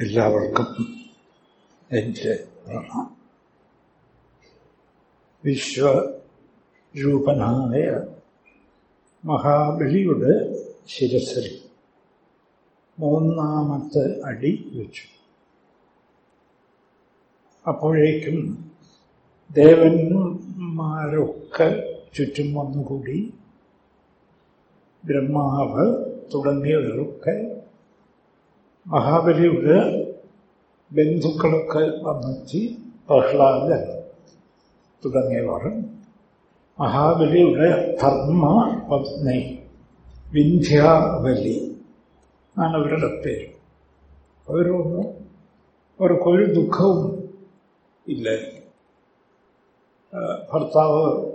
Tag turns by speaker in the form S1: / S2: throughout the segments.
S1: എല്ലാവർക്കും എന്റെ പ്രണാമം. വിശ്വരൂപനായ മഹാബലിയുടെ ശിരസിൽ മൂന്നാമത്തെ അടി വെച്ചു. അപ്പോഴേക്കും ദേവന്മാരൊക്കെ ചുറ്റും വന്നുകൂടി ബ്രഹ്മാവ് തുടങ്ങിയവരൊക്കെ മഹാബലിയുടെ ബന്ധുക്കളൊക്കെ വന്നെത്തി പ്രഹ്ലാദൻ തുടങ്ങിയവർ. മഹാബലിയുടെ ധർമ്മ പത്നി വിന്ധ്യാബലി ആണ് അവരുടെ പേര്. അവരൊന്നും അവർക്കൊരു ദുഃഖവും ഇല്ല. ഭർത്താവ്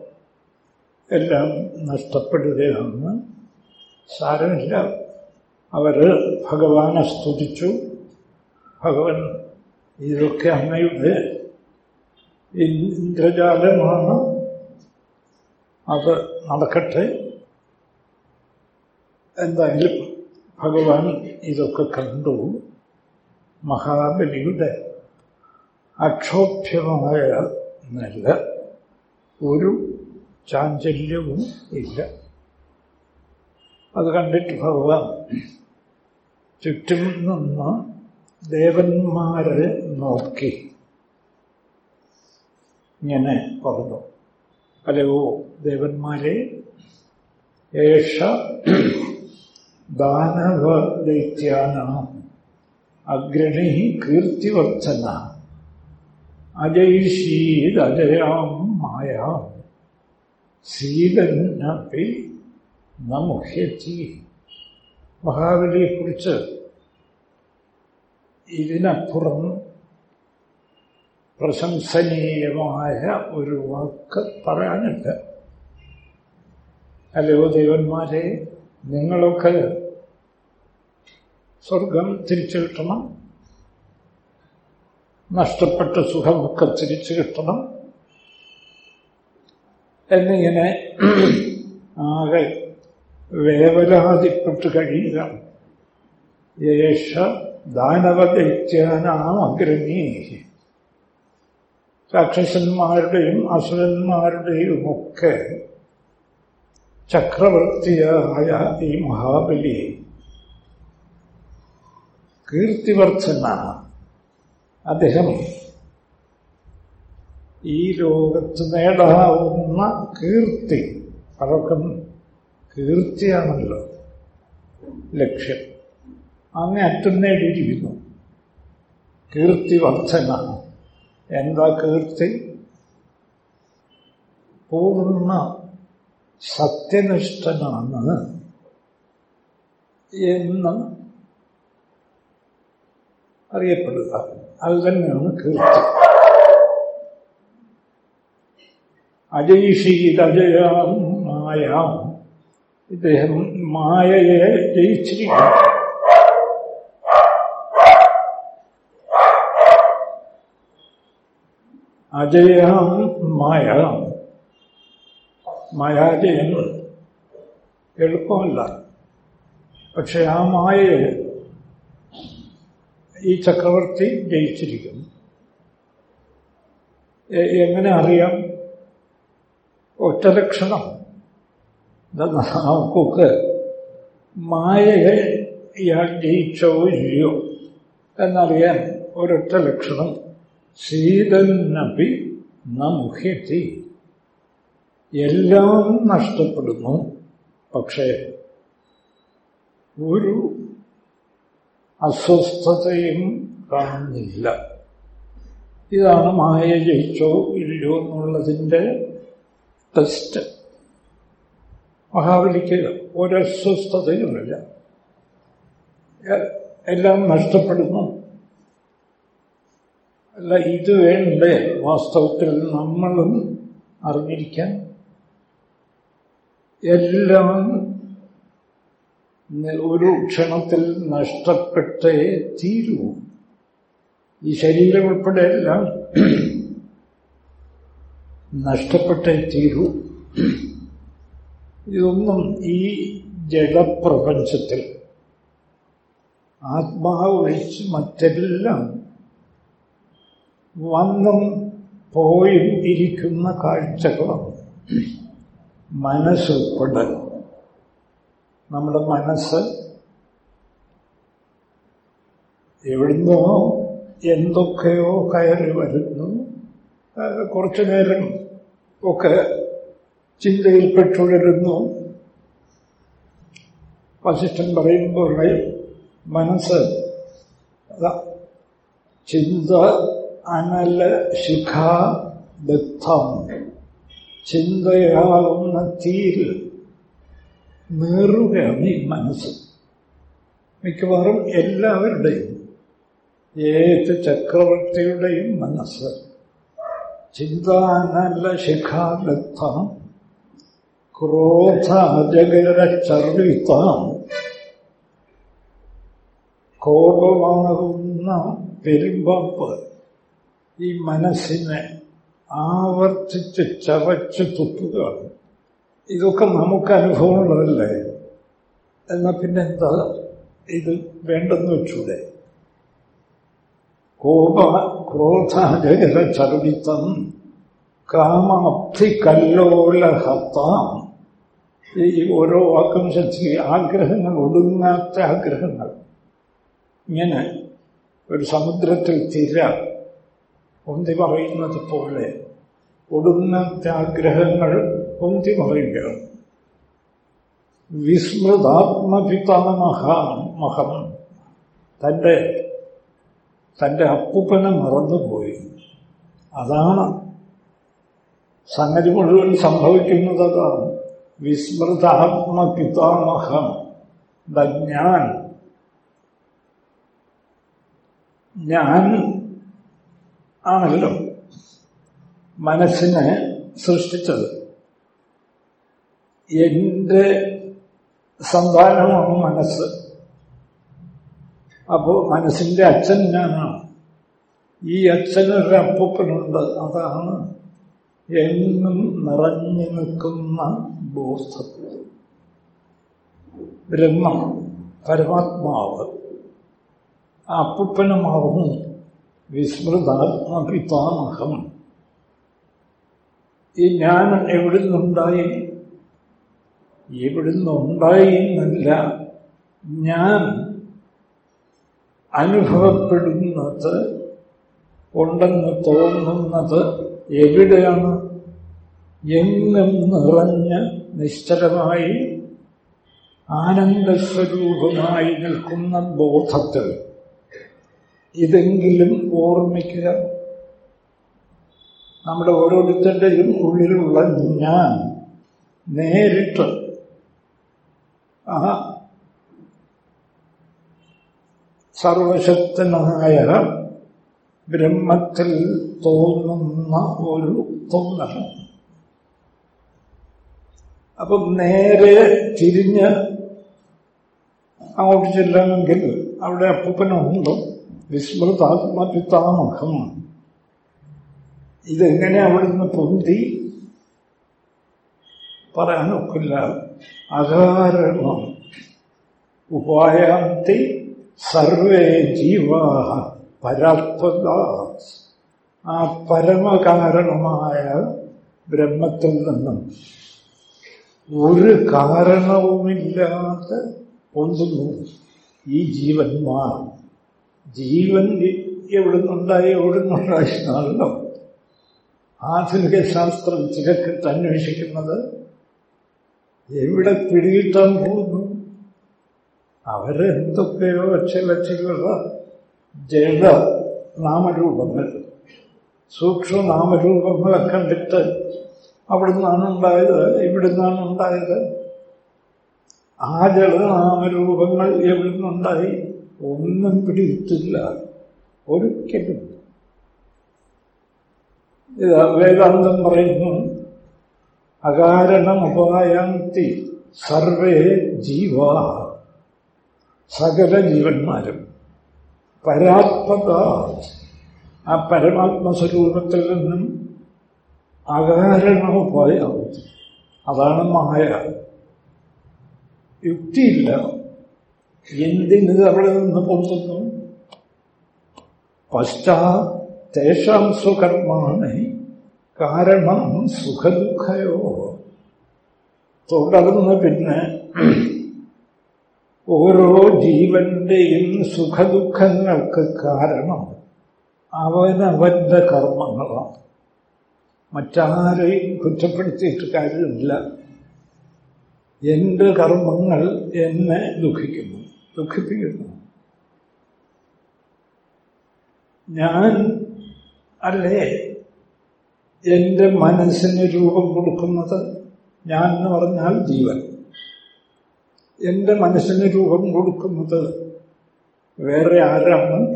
S1: എല്ലാം നഷ്ടപ്പെടുകയാണെന്ന് സാരമില്ല. അവർ ഭഗവാനെ സ്തുതിച്ചു. ഭഗവൻ ഇതൊക്കെ അമ്മയുടെ ഇന്ദ്രജാലമാണ്. അത് നടക്കട്ടെ. എന്തായാലും ഭഗവാൻ ഇതൊക്കെ കണ്ടു. മഹാബലിയുടെ അക്ഷോഭ്യമായ നല്ല ഒരു ചാഞ്ചല്യവും ഇല്ല. അത് കണ്ടിട്ട് ഭഗവാൻ ചുറ്റും നിന്ന് ദേവന്മാരെ നോക്കി. ഇങ്ങനെ പറഞ്ഞു. അല്ലയോ ദേവന്മാരെ ഏഷ ദാനവ ദൈത്യാന അഗ്രണി കീർത്തിവർദ്ധന അജയ്ഷീദജയാം മായാം സീതന്നപ്പി നമുഹ്യത്തി മഹാബലിയെക്കുറിച്ച് ഇതിനപ്പുറം പ്രശംസനീയമായ ഒരു വാക്ക് പറയാനില്ല അല്ലയോ ദേവന്മാരെ നിങ്ങളൊക്കെ സ്വർഗം തിരിച്ചു കിട്ടണം നഷ്ടപ്പെട്ട സുഖമൊക്കെ തിരിച്ചു കിട്ടണം എന്നിങ്ങനെ ആകെ വേവലാതിപ്പെട്ട് കഴിയുക യേഷ ദാനവദൈത്യാനാം അഗ്രണീ രാക്ഷസന്മാരുടെയും അസുരന്മാരുടെയും ഒക്കെ ചക്രവർത്തിയായ ഈ മഹാബലി കീർത്തിവർദ്ധനാണ്. അദ്ദേഹം ഈ ലോകത്ത് നേടാവുന്ന കീർത്തി അതൊക്കെ കീർത്തിയാണല്ലോ ലക്ഷ്യം. അങ്ങ് അറ്റം നേടിയിരിക്കുന്നു കീർത്തിവർദ്ധന. എന്താ കീർത്തി? പൂർണ സത്യനിഷ്ഠനാണ് എന്ന് അറിയപ്പെടുക. അത് തന്നെയാണ് കീർത്തി. അജയിഷീതജയാം മായാം. ഇദ്ദേഹം മായയെ ജയിച്ചിരിക്കുന്നു. അജയം മായ മായാജയം എളുപ്പമല്ല. പക്ഷെ ആ മായയെ ഈ ചക്രവർത്തി ജയിച്ചിരിക്കുന്നു. എങ്ങനെ അറിയാം? ഒറ്റ ലക്ഷണം നമുക്കൊക്കെ മായകൾ ഇയാൾ ജയിച്ചോ ഇല്ലയോ എന്നറിയാൻ ഒരൊറ്റ ലക്ഷണം സീതന്നപി നമുഹ്യത്തി എല്ലാം നഷ്ടപ്പെടുന്നു. പക്ഷേ ഒരു അസ്വസ്ഥതയും കാണുന്നില്ല. ഇതാണ് മായ ജയിച്ചോ ഇല്ലയോ എന്നുള്ളതിന്റെ ടെസ്റ്റ്. മഹാബലിക്ക് ഒരസ്വസ്ഥതയുമില്ല. എല്ലാം നഷ്ടപ്പെടുന്നു. അല്ല ഇത് വേണ്ടേ? വാസ്തവത്തിൽ നമ്മളും അറിഞ്ഞിരിക്കാൻ. എല്ലാം ഒരു ക്ഷണത്തിൽ നഷ്ടപ്പെട്ടേ തീരൂ. ഈ ശരീരം ഉൾപ്പെടെ എല്ലാം നഷ്ടപ്പെട്ടേ തീരൂ. ഇതൊന്നും ഈ ജഡപ്രപഞ്ചത്തിൽ ആത്മാവ് ഒഴിച്ച് മറ്റെല്ലാം വന്നും പോയും ഇരിക്കുന്ന കാഴ്ചകളാണ് മനസ്സുൾപ്പെടെ. നമ്മുടെ മനസ്സ് എവിടുന്നോ എന്തൊക്കെയോ കയറി വരുന്നു. കുറച്ചു നേരം ഒക്കെ ചിന്തയിൽപ്പെട്ടുഴരുന്നു വശിഷ്ഠൻ പറയുമ്പോൾ മനസ്സ് ചിന്ത അനല ശിഖാബദ്ധം ചിന്തയാവുന്ന തീരിൽ നീറുകയാണ് ഈ മനസ്സ്. മിക്കവാറും എല്ലാവരുടെയും ഏത് ചക്രവർത്തിയുടെയും മനസ്സ് ചിന്താനല്ല ശിഖാബദ്ധം ക്രോധ അജഗര ചർവിത്താം കോപമാകുന്ന പെരുമ്പപ്പ് ഈ മനസ്സിനെ ആവർത്തിച്ച് ചവച്ച് തുപ്പുകയാണ്. ഇതൊക്കെ നമുക്ക് അനുഭവമുള്ളതല്ലേ എന്നാ പിന്നെന്താ? ഇത് വേണ്ടെന്ന് വെച്ചൂടെ? കോപ ക്രോധാജകര ചർവിത്തം കാമാപ്തി കല്ലോലഹത്താം ഈ ഓരോ വാക്കും ശ്രദ്ധിക്കുക ആഗ്രഹങ്ങൾ ഒടുങ്ങാത്ത ആഗ്രഹങ്ങൾ. ഇങ്ങനെ ഒരു സമുദ്രത്തിൽ തിര പൊന്തി പറയുന്നത് പോലെ ഒടുങ്ങാത്ത ആഗ്രഹങ്ങൾ പൊന്തി പറയുക. വിസ്മൃതാത്മപിതാമഹം മഹം. തന്റെ തന്റെ അപ്പൂപ്പനെ മറന്നുപോയി. അതാണ് സംഗതി മുഴുവൻ സംഭവിക്കുന്നത്. അതാണ്. വിസ്മൃതാത്മപിതാമഹം ഞാൻ ഞാൻ ആണല്ലോ മനസ്സിനെ സൃഷ്ടിച്ചത്. എന്റെ സന്താനമാണ് മനസ്സ്. അപ്പോ മനസ്സിന്റെ അച്ഛൻ ഞാനാണ്. ഈ അച്ഛനൊരു അപ്പൂപ്പനുണ്ട്. അതാണ് എന്നും നിറഞ്ഞു നിൽക്കുന്ന ബോധം ബ്രഹ്മം പരമാത്മാവ് അപ്പുപ്പനമാവും അപ്പൂപ്പനുമാവുന്നു വിസ്മൃതാത്മപിതാമഹം ഈ ഞാൻ എവിടുന്നുണ്ടായി? എവിടുന്നുണ്ടായി എന്നല്ല ഞാൻ അനുഭവപ്പെടുന്നത് ഉണ്ടെന്ന് തോന്നുന്നത് എവിടെയാണ്? എങ്ങും നിറഞ്ഞ് നിശ്ചലമായി ആനന്ദസ്വരൂപമായി നിൽക്കുന്ന ബോധത്തിൽ ഇതെങ്കിലും ഓർമ്മിക്കുക. നമ്മുടെ ഓരോരുത്തരുടെയും ഉള്ളിലുള്ള ഞാൻ നേരിട്ട് ആ സർവശക്തനായ ബ്രഹ്മത്തിൽ തോന്നുന്ന ഒരു തോന്നൽ അപ്പം നേരെ തിരിഞ്ഞ് അങ്ങോട്ട് ചെല്ലണമെങ്കിൽ അവിടെ അപ്പൂപ്പനുണ്ട്. വിസ്മൃതാത്മപിതാമഹം ഇതെങ്ങനെ അവിടെ നിന്ന് പൊന്തി? പറയാനൊക്കില്ല. അകാരണം. ഉപായാന്തി സർവേ ജീവാ പരാത്മത ആ പരമകാരണമായ ബ്രഹ്മത്തിൽ നിന്നും ഒരു കാരണവുമില്ലാതെ പൊന്തുന്നു ഈ ജീവന്മാർ ജീവൻ എവിടുന്നുണ്ടായി എവിടെ നിന്നുണ്ടായിരുന്നാണല്ലോ ആധുനിക ശാസ്ത്രം ചിലക്കിട്ട് അന്വേഷിക്കുന്നത്. എവിടെ പിടികിട്ടാൻ പോകുന്നു? അവരെന്തൊക്കെയോ ചില ചില ജഡ നാമരൂപങ്ങൾ സൂക്ഷ്മനാമരൂപങ്ങളെ കണ്ടിട്ട് അവിടുന്നാണ് ഉണ്ടായത് ഇവിടുന്നാണ് ഉണ്ടായത് ആ ജലനാമരൂപങ്ങൾ എവിടുന്നുണ്ടായി? ഒന്നും പിടിയിട്ടില്ല. ഒരിക്കലും. ഇത് വേദാന്തം പറയുന്നു അകാരണമുപായാന്തി സർവേ ജീവാ. സകല ജീവന്മാരും പരാത്മത ആ പരമാത്മസ്വരൂപത്തിൽ നിന്നും അകാരണമുപായാവും അതാണ് മായ. യുക്തിയില്ല. എന്തിന് അവിടെ നിന്ന് പൊന്തുന്നു? പശ്ചാത്തേഷാം സുകർമാണ് കാരണം സുഖദുഃഖയോ? തുടർന്ന് പിന്നെ ഓരോ ജീവന്റെയും സുഖദുഃഖങ്ങൾക്ക് കാരണം അവനവന്റെ കർമ്മങ്ങളാണ്. മറ്റാരെയും കുറ്റപ്പെടുത്തിയിട്ട് കാര്യമില്ല. എന്റെ കർമ്മങ്ങൾ എന്നെ ദുഃഖിക്കുന്നു. ദുഃഖിപ്പിക്കുന്നു. ഞാൻ അല്ലേ എന്റെ മനസ്സിന് രൂപം കൊടുക്കുന്നത്? ഞാൻ എന്ന് പറഞ്ഞാൽ ജീവൻ. എന്റെ മനസ്സിന് രൂപം കൊടുക്കുന്നത് വേറെ ആരാണ്?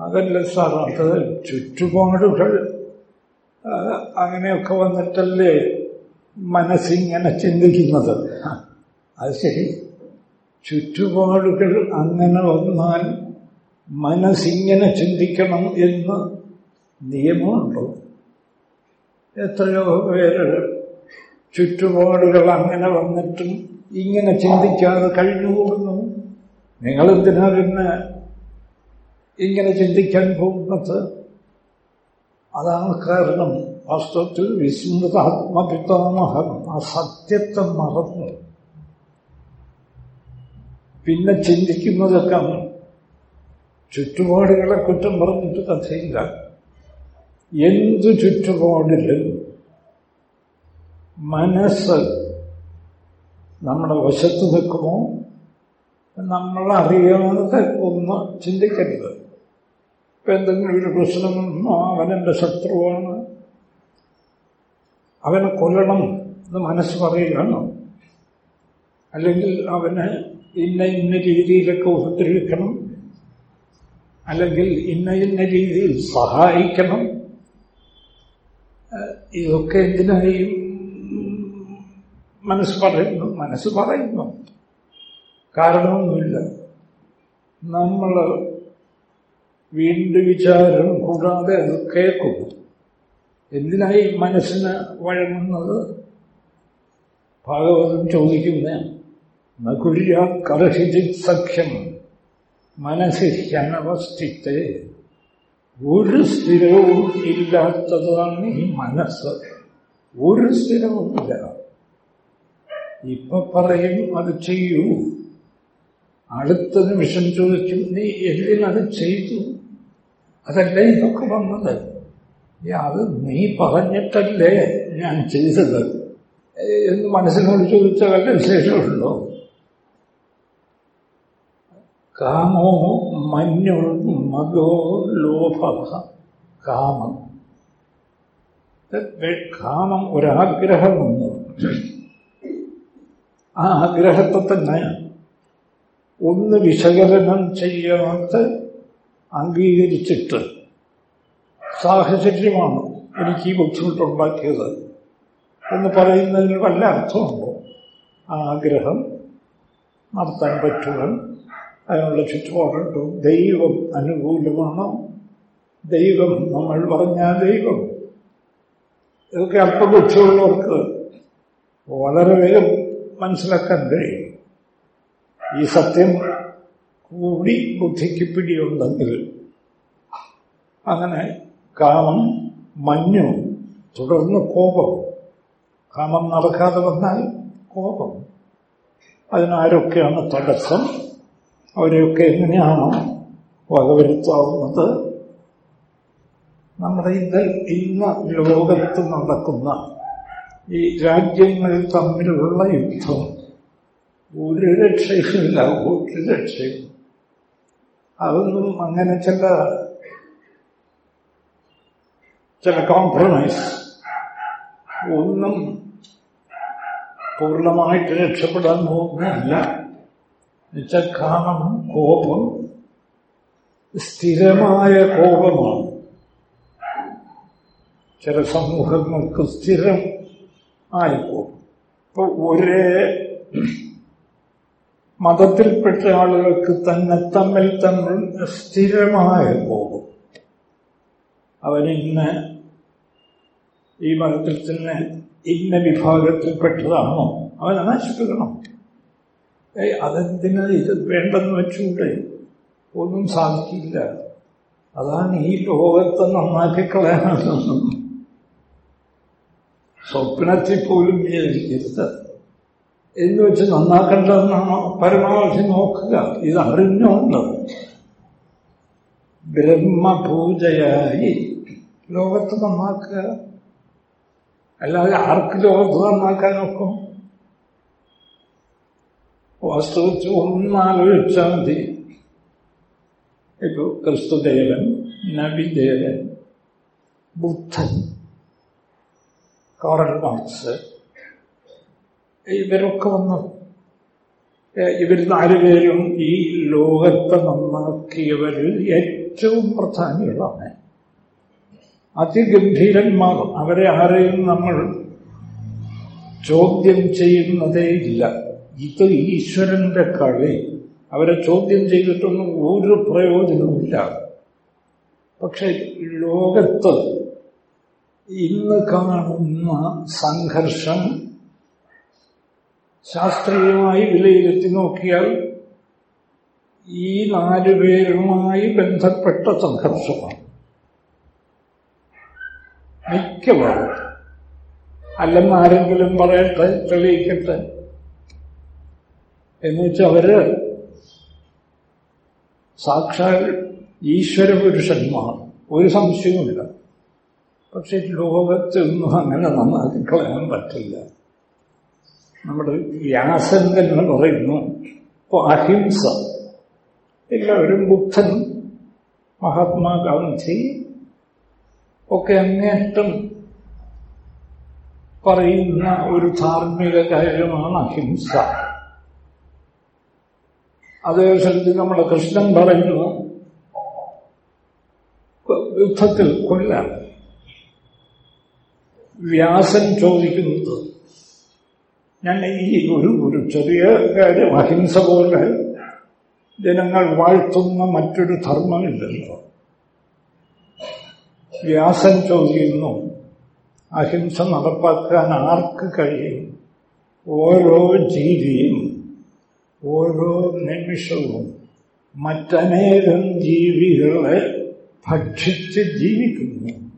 S1: അതല്ല സാർ അത് ചുറ്റുപാടുകൾ അങ്ങനെയൊക്കെ വന്നിട്ടല്ലേ മനസ്സിങ്ങനെ ചിന്തിക്കുന്നത്. അത് ശരി. ചുറ്റുപാടുകൾ അങ്ങനെ വന്നാൽ മനസ്സിങ്ങനെ ചിന്തിക്കണം എന്ന് നിയമമുണ്ടോ? എത്രയോ പേര് ചുറ്റുപാടുകൾ അങ്ങനെ വന്നിട്ടും ഇങ്ങനെ ചിന്തിക്കാതെ കഴിഞ്ഞുകൂടുന്നു. നിങ്ങളെന്തിനാ പിന്നെ ഇങ്ങനെ ചിന്തിക്കാൻ പോകുന്നത്? അതാണ് കാരണം. വാസ്തവത്തിൽ വിസ്മൃതാത്മപിതാമഹം ആ സത്യത്തെ മറന്ന്. പിന്നെ ചിന്തിക്കുന്നതൊക്കെ ചുറ്റുപാടുകളെ കുറ്റം പറഞ്ഞിട്ട് കഥയില്ല. എന്തു ചുറ്റുപാടിലും മനസ്സ് നമ്മുടെ വശത്ത് നിൽക്കുമോ? നമ്മളറിയാതെ ഒന്ന് ചിന്തിക്കരുത്. എന്തെങ്കിലും ഒരു പ്രശ്നം അവനെന്റെ ശത്രുവാണ്. അവനെ കൊല്ലണം എന്ന് മനസ്സ് പറയുകയാണ്? അല്ലെങ്കിൽ അവനെ ഇന്ന ഇന്ന രീതിയിലൊക്കെ ഉപദ്രവിക്കണം? അല്ലെങ്കിൽ ഇന്ന ഇന്ന രീതിയിൽ സഹായിക്കണം? ഇതൊക്കെ എന്തിനായി മനസ്സ് പറയുന്നു? മനസ്സ് പറയുന്നു. കാരണമൊന്നുമില്ല. നമ്മൾ വീണ്ടും വിചാരം കൂടാതെ അത് കേൾക്കും എന്തിനായി മനസ്സിന് വഴങ്ങുന്നത്? ഭാഗവതം ചോദിക്കുന്ന നകുര്യ കർഹിജിത് സഖ്യം മനസ്സിനവസ്ഥിത്തെ ഒരു സ്ഥിരവും ഇല്ലാത്തതാണ് ഈ മനസ്സ്. ഒരു സ്ഥിരവുമില്ല ഇപ്പൊ പറയും അത് ചെയ്യൂ. അടുത്ത നിമിഷം ചോദിക്കും നീ എന്തിനത് ചെയ്തു? അതല്ലേ ഇതൊക്കെ വന്നത്? അത് നീ പറഞ്ഞിട്ടല്ലേ ഞാൻ ചെയ്തത്? എന്ന് മനസ്സിനോട് ചോദിച്ച വല്ല വിശേഷമുണ്ടോ? കാമോ മഞ്ഞോ മതോ ലോഭ കാമം. കാമം ഒരാഗ്രഹമൊന്നു ആ ആഗ്രഹത്തെ തന്നെ ഒന്ന് വിശകലനം ചെയ്യാത്ത അംഗീകരിച്ചിട്ട് സാഹചര്യമാണ് എനിക്ക് ഈ ബുദ്ധിമുട്ടുണ്ടാക്കിയത് എന്ന് പറയുന്നതിന് വല്ല അർത്ഥമുണ്ടോ? ആ ആഗ്രഹം നടത്താൻ പറ്റുക അതിനുള്ള ചുറ്റുപാടുണ്ടോ? ദൈവം അനുകൂലമാണോ? ദൈവം നമ്മൾ പറഞ്ഞ ദൈവം. ഇതൊക്കെ അല്പബുദ്ധിയുള്ളവർക്ക് വളരെ വേഗം മനസ്സിലാക്കാൻ കഴിയും. ഈ സത്യം കൂടി ബുദ്ധിക്ക് പിടിയുണ്ടെങ്കിൽ അങ്ങനെ കാമം മഞ്ഞു തുടർന്ന് കോപം കാമം നടക്കാതെ വന്നാൽ കോപം. അതിനാരൊക്കെയാണ് തടസ്സം? അവരെയൊക്കെ എങ്ങനെയാണ് വകവരുത്താവുന്നത്? നമ്മുടെ ഇതിൽ ഇന്ന് ലോകത്ത് നടക്കുന്ന ഈ രാജ്യങ്ങൾ തമ്മിലുള്ള യുദ്ധം ഒരു രക്ഷയുമില്ല ഒരു രക്ഷയും അതൊന്നും അങ്ങനെ ചില ചില കോംപ്രമൈസ് ഒന്നും പൂർണമായിട്ട് രക്ഷപ്പെടാൻ പോകുന്നില്ല എന്നുവെച്ചാൽ കോപം സ്ഥിരമായ കോപമാണ്. ചില സമൂഹങ്ങൾക്ക് സ്ഥിരം ആയി കോപം. ഇപ്പൊ ഒരേ മതത്തിൽപ്പെട്ട ആളുകൾക്ക് തന്നെ തമ്മിൽ തമ്മിൽ സ്ഥിരമായി പോകും. അവനിന്ന് ഈ മതത്തിൽ തന്നെ ഇന്ന വിഭാഗത്തിൽപ്പെട്ടതാണോ? അവനെ നശിപ്പിക്കണം ഏയ് അതെന്തിനാ ഇത് വേണ്ടെന്ന് വെച്ചൂടെ? ഒന്നും സാധിക്കില്ല. അതാണ് ഈ ലോകത്തെ നന്നാക്കി കളയാനുള്ളത് സ്വപ്നത്തിൽ പോലും വിചാരിക്കരുത്. എന്ന് വെച്ച് നന്നാക്കേണ്ടതെന്നാണ് പരമാവധി നോക്കുക. ഇത് അറിഞ്ഞുകൊണ്ട് ബ്രഹ്മപൂജയായി ലോകത്ത് നന്നാക്കുക. അല്ലാതെ ആർക്ക് ലോകത്ത് നന്നാക്കാനൊക്കും? വാസ്തവത്തിൽ ഒന്നാലോചിച്ചാൽ മതി. ഇപ്പോൾ ക്രിസ്തുദേവൻ നബിദേവൻ ബുദ്ധൻ കോറൽ മാർക്സ് ഇവരൊക്കെ വന്നു. ഇവർ നാലുപേരും ഈ ലോകത്തെ നന്നാക്കിയവരിൽ ഏറ്റവും പ്രധാനികളാണ്. അതിഗംഭീരന്മാർ അവരെ ആരെയും നമ്മൾ ചോദ്യം ചെയ്യുന്നതേ ഇല്ല. ഇത് ഈശ്വരന്റെ കളി. അവരെ ചോദ്യം ചെയ്തിട്ടൊന്നും ഒരു പ്രയോജനവുമില്ല പക്ഷെ ലോകത്ത് ഇന്ന് കാണുന്ന സംഘർഷം ശാസ്ത്രീയമായി വിലയിരുത്തി നോക്കിയാൽ ഈ നാലു പേരുമായി ബന്ധപ്പെട്ട സംഘർഷമാണ്. മിക്കവാറും അല്ലെന്ന് ആരെങ്കിലും പറയട്ടെ തെളിയിക്കട്ടെ. എന്നുവെച്ചാൽ അവർ സാക്ഷാൽ ഈശ്വര പുരുഷന്മാർ ഒരു സംശയവുമില്ല. പക്ഷെ ലോകത്തൊന്നും അങ്ങനെ നന്നാക്കി കളയാൻ പറ്റില്ല. നമ്മുടെ വ്യാസൻ എന്ന് പറയുന്നു. ഇപ്പോൾ അഹിംസ. എല്ലാവരും ബുദ്ധൻ മഹാത്മാഗാന്ധി ഒക്കെ അങ്ങേറ്റം പറയുന്ന ഒരു ധാർമ്മിക കാര്യമാണ് അഹിംസ. അതേ സ്ഥലത്ത് നമ്മൾ കൃഷ്ണൻ പറയുന്നു യുദ്ധത്തിൽ കൊല്ലാണ് വ്യാസൻ ചോദിക്കുന്നത് ഞാൻ ഈ ഒരു ഒരു ചെറിയ കാര്യം അഹിംസ പോലെ ജനങ്ങൾ വാഴ്ത്തുന്ന മറ്റൊരു ധർമ്മമില്ലല്ലോ. വ്യാസൻ ചോദിക്കുന്നു അഹിംസ നടപ്പാക്കാൻ ആർക്ക് കഴിയും? ഓരോ ജീവിയും ഓരോ നിമിഷവും മറ്റനേകം ജീവികളെ ഭക്ഷിച്ച് ജീവിക്കുന്നു.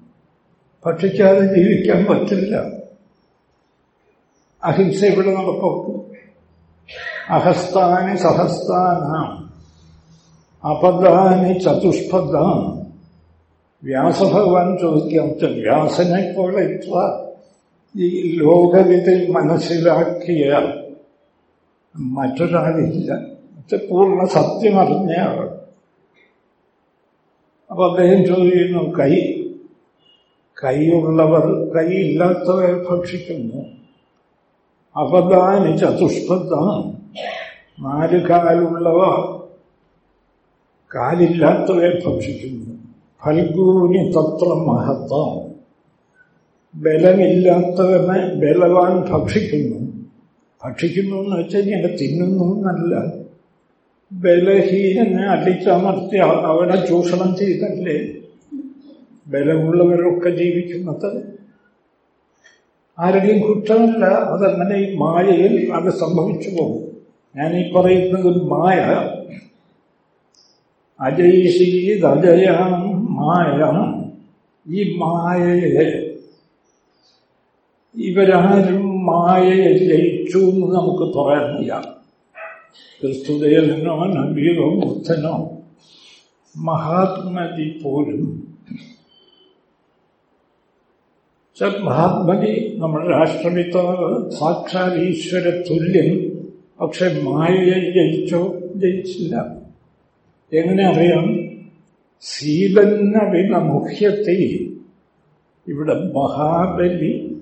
S1: ഭക്ഷിക്കാതെ ജീവിക്കാൻ പറ്റില്ല. അഹിംസ ഇവിടെ നടക്കും അഹസ്താനി സഹസ്താനാം അപദാനി ചതുഷ്പദ. വ്യാസഭഗവാൻ ചോദിക്കാം വ്യാസനെ പോലെ ഇത്ര ഈ ലോകവിധി മനസ്സിലാക്കിയ മറ്റൊരാളില്ല. പൂർണ സത്യം അറിഞ്ഞയാൾ അപ്പൊ അദ്ദേഹം ചോദിക്കുന്നു കൈ കൈയുള്ളവർ കൈയില്ലാത്തവരെ ഭക്ഷിക്കുന്നു. അപദാനി ചതുഷ്പഥം നാല് കാലുള്ളവ കാലില്ലാത്തവയെ ഭക്ഷിക്കുന്നു. ഫൽഗൂനി തത്ര മഹത്വം. ബലമില്ലാത്തവനെ ബലവാൻ ഭക്ഷിക്കുന്നു. ഭക്ഷിക്കുന്നു എന്ന് വെച്ചാൽ ഇങ്ങനെ തിന്നുന്നു എന്നല്ല. ബലഹീനനെ അടിച്ചമർത്തി അവനെ ചൂഷണം ചെയ്തല്ലേ? ബലമുള്ളവരൊക്കെ ജീവിക്കുന്നത് ആരുടെയും കുറ്റമല്ല അതങ്ങനെ ഈ മായയിൽ അത് സംഭവിച്ചു പോകും. ഞാൻ ഈ പറയുന്നത് മായ. അജയിഷീത് മായം മായ. ഈ മായയെ ഇവരാരും മായയെ ജയിച്ചു എന്ന് നമുക്ക് വയ്യ. ക്രിസ്തുദേവനോ നബീറോ ബുദ്ധനോ മഹാത്മജി പോലും മഹാത്മജി നമ്മുടെ രാഷ്ട്രപിതാവ് സാക്ഷാൽ ഈശ്വര തുല്യൻ പക്ഷെ മായയെ ജയിച്ചോ? ജയിച്ചില്ല. എങ്ങനെ അറിയാം? സീതന്ന വിനമുഖ്യത്തെ ഇവിടെ മഹാബലി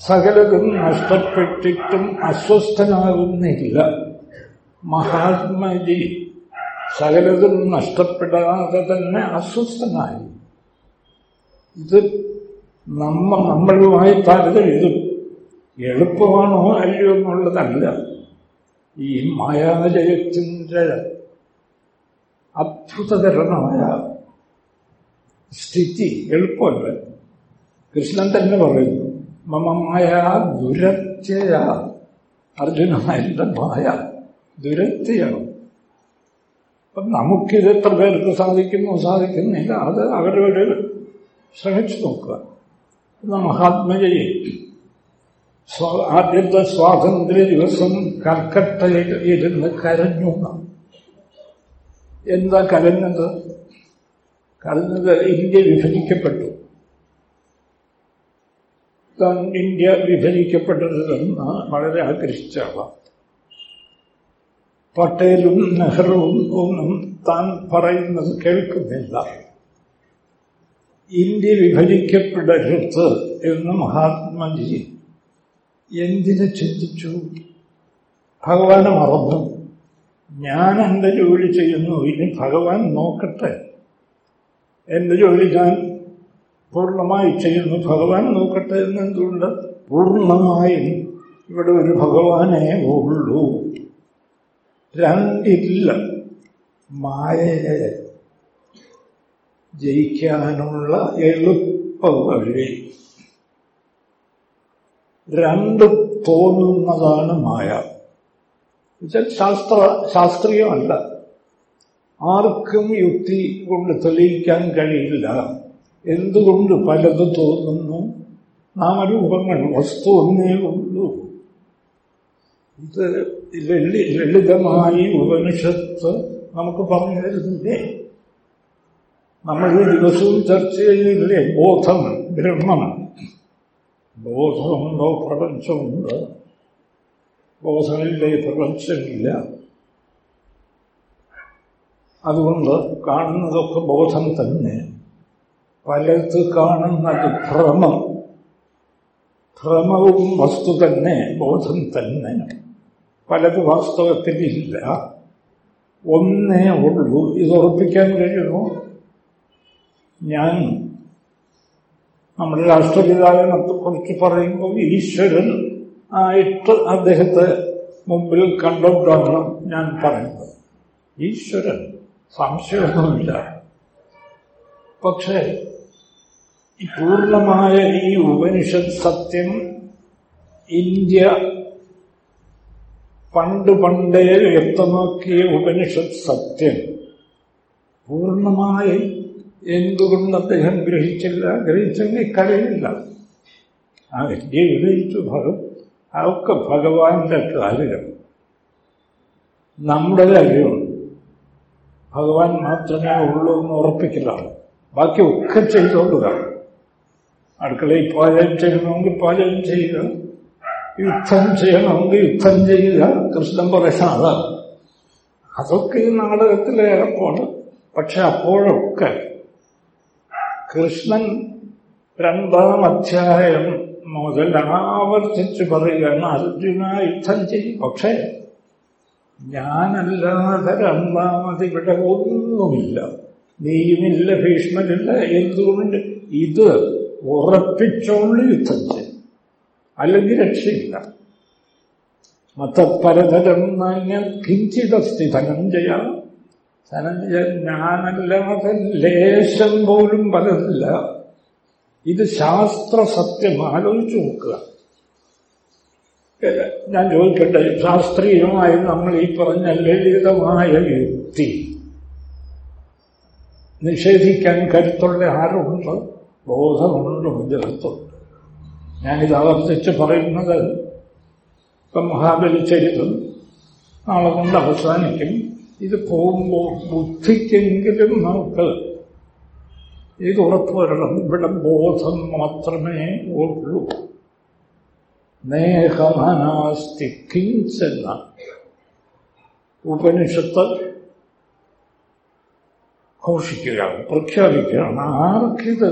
S1: സകലതും നഷ്ടപ്പെട്ടിട്ടും അസ്വസ്ഥനാകുന്നില്ല. മഹാത്മജി സകലതും നഷ്ടപ്പെടാതെ തന്നെ അസ്വസ്ഥനായി. ഇത് നമ്മ നമ്മളുമായി താരതമ്യം എളുപ്പമാണോ അല്ലയോ എന്നുള്ളതല്ല. ഈ മായാജയത്തിന്റെ അത്ഭുതകരമായ സ്ഥിതി എളുപ്പമല്ല. കൃഷ്ണൻ തന്നെ പറയുന്നു മമ മായ ദുരത്യയ. അർജുന എന്റെ മായ ദുരത്യാണ് അപ്പം നമുക്കിത് എത്ര പേർക്ക് സാധിക്കുന്നു സാധിക്കുന്നില്ല. അത് അവരവർ ശ്രമിച്ചു നോക്കുക. മഹാത്മജയെ ആദ്യത്തെ സ്വാതന്ത്ര്യ ദിവസം കൽക്കട്ടയിൽ ഇരുന്ന് കരഞ്ഞു. എന്താ കരഞ്ഞത്? കരഞ്ഞത് ഇന്ത്യ വിഭജിക്കപ്പെട്ടു. താൻ ഇന്ത്യ വിഭജിക്കപ്പെട്ടതെന്ന് വളരെ ആഗ്രഹിച്ച പട്ടേലും നെഹ്റുവും ഒന്നും താൻ പറയുന്നത് കേൾക്കുന്നില്ല. ഇന്ത്യ വിഭജിക്കപ്പെടരുത് എന്ന് മഹാത്മാജി എന്തിനെ ചിന്തിച്ചു? ഭഗവാനെ മറന്നു. ഞാൻ എന്റെ ജോലി ചെയ്യുന്നു. ഇനി ഭഗവാൻ നോക്കട്ടെ. എന്റെ ജോലി ഞാൻ പൂർണമായി ചെയ്യുന്നു. ഭഗവാൻ നോക്കട്ടെ എന്നെന്തുകൊണ്ട്? പൂർണമായും ഇവിടെ ഒരു ഭഗവാനേ ഉള്ളൂ. രണ്ടില്ല. മായയെ ജയിക്കാനുള്ള എളുപ്പ വഴി രണ്ട് തോന്നുന്നതാണ് മായ. ശാസ്ത്ര ശാസ്ത്രീയമല്ല. ആർക്കും യുക്തി കൊണ്ട് തെളിയിക്കാൻ കഴിയില്ല. എന്തുകൊണ്ട് പലത് തോന്നുന്നു? നാമരൂപങ്ങൾ വസ്തു ഒന്നേ ഉള്ളൂ. ഇത് ലളി ലളിതമായി ഉപനിഷത്ത് നമുക്ക് പറഞ്ഞു തരുന്നില്ലേ നമ്മൾ ദിവസവും ചർച്ച ചെയ്യില്ലേ ബോധം ബ്രഹ്മം. ബോധമുണ്ടോ? പ്രപഞ്ചമുണ്ട്? ബോധമില്ലേ? പ്രപഞ്ചമില്ല. അതുകൊണ്ട് കാണുന്നതൊക്കെ ബോധം തന്നെ. പലത് കാണുന്നത് ഭ്രമം. ഭ്രമവും വസ്തു തന്നെ ബോധം തന്നെ. പലത് വാസ്തവത്തിലില്ല ഒന്നേ ഉള്ളൂ. ഇത് ഉറപ്പിക്കാൻ കഴിയുമോ? ഞാൻ നമ്മുടെ രാഷ്ട്രപിതാവിനെ കുറിച്ച് പറയുമ്പോൾ ഈശ്വരൻ ആയിട്ട് അദ്ദേഹത്തെ മുമ്പിൽ കണ്ടുകൊണ്ടാണ് ഞാൻ പറയുന്നത്. ഈശ്വരൻ സംശയമൊന്നുമില്ല. പക്ഷേ പൂർണമായ ഈ ഉപനിഷത് സത്യം ഇന്ത്യ പണ്ട് പണ്ടേ വ്യക്തമാക്കിയ ഉപനിഷത് സത്യം. പൂർണമായി എന്തുകൊണ്ട് അദ്ദേഹം ഗ്രഹിച്ചില്ല? ഗ്രഹിച്ചെങ്കിൽ കരയില്ല. ആ വ്യക്തിയെ വിവരിച്ചു ആ അതൊക്കെ ഭഗവാന്റെ കാര്യം. നമ്മുടെ കാര്യം. ഭഗവാൻ മാത്രമേ ഉള്ളൂ എന്ന് ഉറപ്പിക്കലാണ്. ബാക്കി ഒക്കെ ചെയ്തോളുക. അടുക്കളയിൽ പാചകം ചെയ്യണമെങ്കിൽ പാചകം ചെയ്യുക. യുദ്ധം ചെയ്യണമെങ്കിൽ യുദ്ധം ചെയ്യുക. കൃഷ്ണൻ പറയുന്നത് അതൊക്കെ ഈ നാടകത്തിലെ ഏർപ്പാട്. പക്ഷെ അപ്പോഴൊക്കെ കൃഷ്ണൻ രണ്ടാം അധ്യായം മുതൽ ആവർത്തിച്ച് പറയുകയാണ് അർജുന യുദ്ധം ചെയ്യും. പക്ഷേ ഞാനല്ലാതെ രണ്ടാമത് ഇവിടെ ഒന്നുമില്ല. നീയുമില്ല ഭീഷ്മനില്ല എന്തുകൊണ്ട്? ഇത് ഉറപ്പിച്ചോണ്ട് യുദ്ധം ചെയ്യും. അല്ലെങ്കിൽ രക്ഷയില്ല. മതപരതരം നാണ്യം കിഞ്ചിതസ്തി ധനഞ്ജയ ധനഞ്ജയ ഞാനല്ലാതെ ലേശം പോലും പലതില്ല. ഇത് ശാസ്ത്ര സത്യം ആലോചിച്ചു നോക്കുക. ഞാൻ ചോദിക്കട്ടെ ശാസ്ത്രീയമായി നമ്മൾ ഈ പറഞ്ഞ ലളിതമായ യുക്തി നിഷേധിക്കാൻ കരുത്തുള്ള ആരുണ്ട്? ബോധമുണ്ട് ജഗത്തുണ്ട് ഞാനിത് ആവർത്തിച്ച് പറയുന്നത് ഇപ്പം മഹാബലി ചരിതം നാളെ കൊണ്ട് അവസാനിക്കും. ഇത് പോകുമ്പോൾ ബുദ്ധിക്കെങ്കിലും നമുക്ക് ഇത് ഉറപ്പുവരണം ഇവിടെ ബോധം മാത്രമേ ഉള്ളൂ. നേഹമനാസ്തി കിങ്സ് എന്ന ഉപനിഷത്ത് ഘോഷിക്കുകയാണ് പ്രഖ്യാപിക്കുകയാണ്. ആർക്കിത്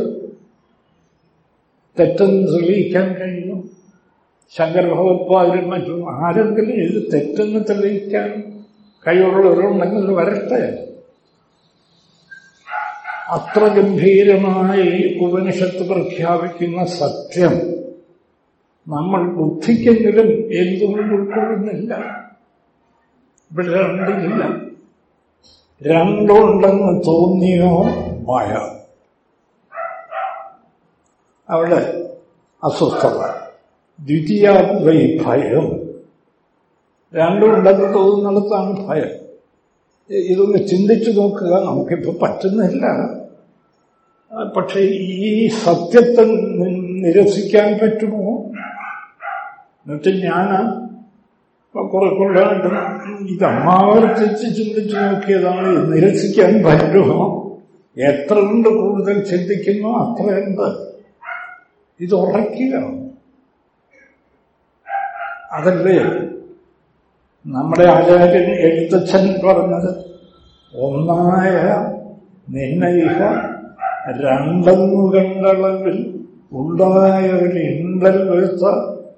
S1: തെറ്റെന്ന് തെളിയിക്കാൻ കഴിയും? ഭഗവത്പാദരും മറ്റും ആരെങ്കിലും ഇത് തെറ്റെന്ന് തെളിയിക്കാൻ കഴിവുള്ളവരുണ്ടെങ്കിൽ വരട്ടെ. അത്ര ഗംഭീരമായി ഉപനിഷത്ത് പ്രഖ്യാപിക്കുന്ന സത്യം നമ്മൾ ബുദ്ധിക്കെങ്കിലും എന്തുകൊണ്ട് ഉൾക്കൊള്ളുന്നില്ല. ഇവിടെ രണ്ടില്ല രണ്ടുണ്ടെന്ന് തോന്നിയോ മായ അവിടെ അസ്വസ്ഥത. ദ്വിതീയാദ്വൈ ഭയം രണ്ടും ഉണ്ടെന്ന് തോന്നുന്നിടത്താണ് ഭയം. ഇതൊന്ന് ചിന്തിച്ചു നോക്കുക. നമുക്കിപ്പോൾ പറ്റുന്നില്ല. പക്ഷെ ഈ സത്യത്തെ നിരസിക്കാൻ പറ്റുമോ? എന്നുവെച്ചാൽ ഞാൻ കുറെ കൊണ്ടായിട്ട് ഇത് അമ്മാവർത്തിച്ച് ചിന്തിച്ചു നോക്കിയതാണ് നിരസിക്കാൻ പറ്റുമോ? എത്ര കൊണ്ട് കൂടുതൽ ചിന്തിക്കുന്നു? അത്രയുണ്ട് ഇത് ഉറക്കുക അതല്ലേ നമ്മുടെ ആചാര്യൻ എഴുത്തച്ഛൻ പറഞ്ഞത് ഒന്നായ നിന്നയിഹ രണ്ടെന്നു കണ്ടളവിൽ ഉണ്ടായ ഒരു ഇണ്ടൽ വെച്ച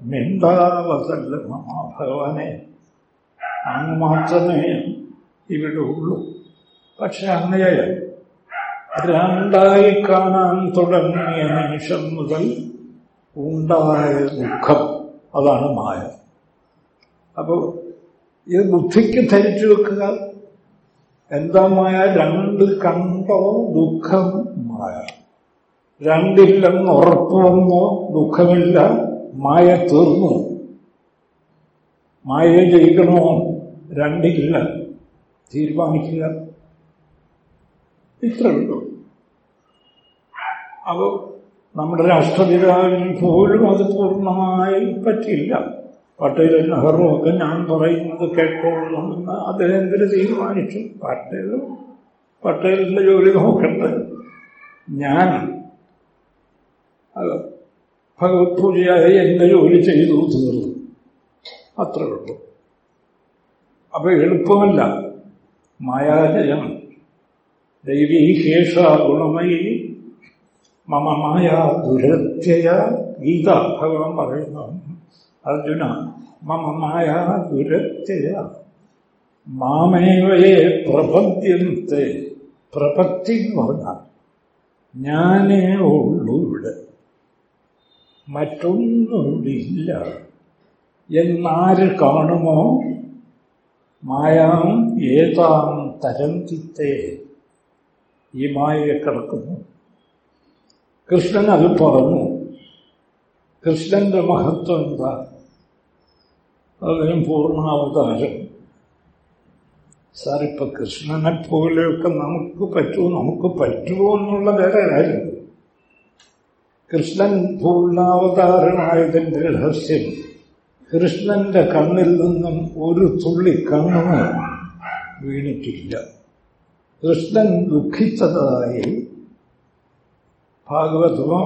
S1: മിണ്ടാവതല്ല മഹാഭഗവാനെ. അങ്ങ് മാത്രമേ ഇവിടെ ഉള്ളൂ. പക്ഷെ അങ്ങയെ രണ്ടായി കാണാൻ തുടങ്ങിയ നിമിഷം മുതൽ ഉണ്ടായ ദുഃഖം അതാണ് മായ. അപ്പോ ഇത് ബുദ്ധിക്ക് ധരിച്ചു വെക്കുക. എന്താ മായ രണ്ട് കണ്ടോ ദുഃഖം മായ. രണ്ടില്ലെന്ന് ഉറപ്പ് വന്നോ ദുഃഖമില്ല മായ തീർന്നു. മായയെ ജയിക്കണോ? രണ്ടില്ല. തീരുമാനിക്കുക. ഇത്രയുള്ളൂ അപ്പോ നമ്മുടെ രാഷ്ട്രപിതാവിന് പോലും അത് പൂർണമായി പറ്റില്ല പട്ടേൽ നെഹ്റു ഞാൻ പറയുന്നത് കേൾക്കണമെന്ന് അദ്ദേഹത്തിന് തീരുമാനിച്ചു? പട്ടേലും പട്ടേലിന്റെ ജോലി നോക്കട്ടെ. ഞാൻ ഭഗവത് പൂജയായി എന്റെ ജോലി ചെയ്തു തീർന്നു. അത്ര ഉള്ളൂ. അപ്പൊ എളുപ്പമല്ല. മായാജയം. ദൈവീകേഷ ഗുണമയി മമ മായ ദുരത്യയ ഗീത ഭഗവാൻ പറയുന്നു. അർജുന മമ മായ ദുരത്യയ മാമേവയെ പ്രപദ്യത്തെ പ്രപത്തി എന്ന് പറഞ്ഞാൽ ഞാനേ ഉള്ളൂ ഇവിടെ. മറ്റൊന്നുമില്ല. എന്നാര് കാണുമോ? മായാം ഏതാം തരംതിത്തെ ഈ മായയെ കിടക്കുന്നു. കൃഷ്ണൻ അത് പറഞ്ഞു. കൃഷ്ണന്റെ മഹത്വം എന്താ? അതിനും പൂർണാവതാരം സാർ ഇപ്പൊ കൃഷ്ണനെ പോലെയൊക്കെ നമുക്ക് പറ്റുമോ നമുക്ക് പറ്റുമോ എന്നുള്ള വേറെ കാര്യം കൃഷ്ണൻ പൂർണാവതാരനായതിന്റെ രഹസ്യം കൃഷ്ണന്റെ കണ്ണിൽ നിന്നും ഒരു തുള്ളി കണ്ണു വീണിട്ടില്ല. കൃഷ്ണൻ ദുഃഖിച്ചതായി ഭാഗവതമോ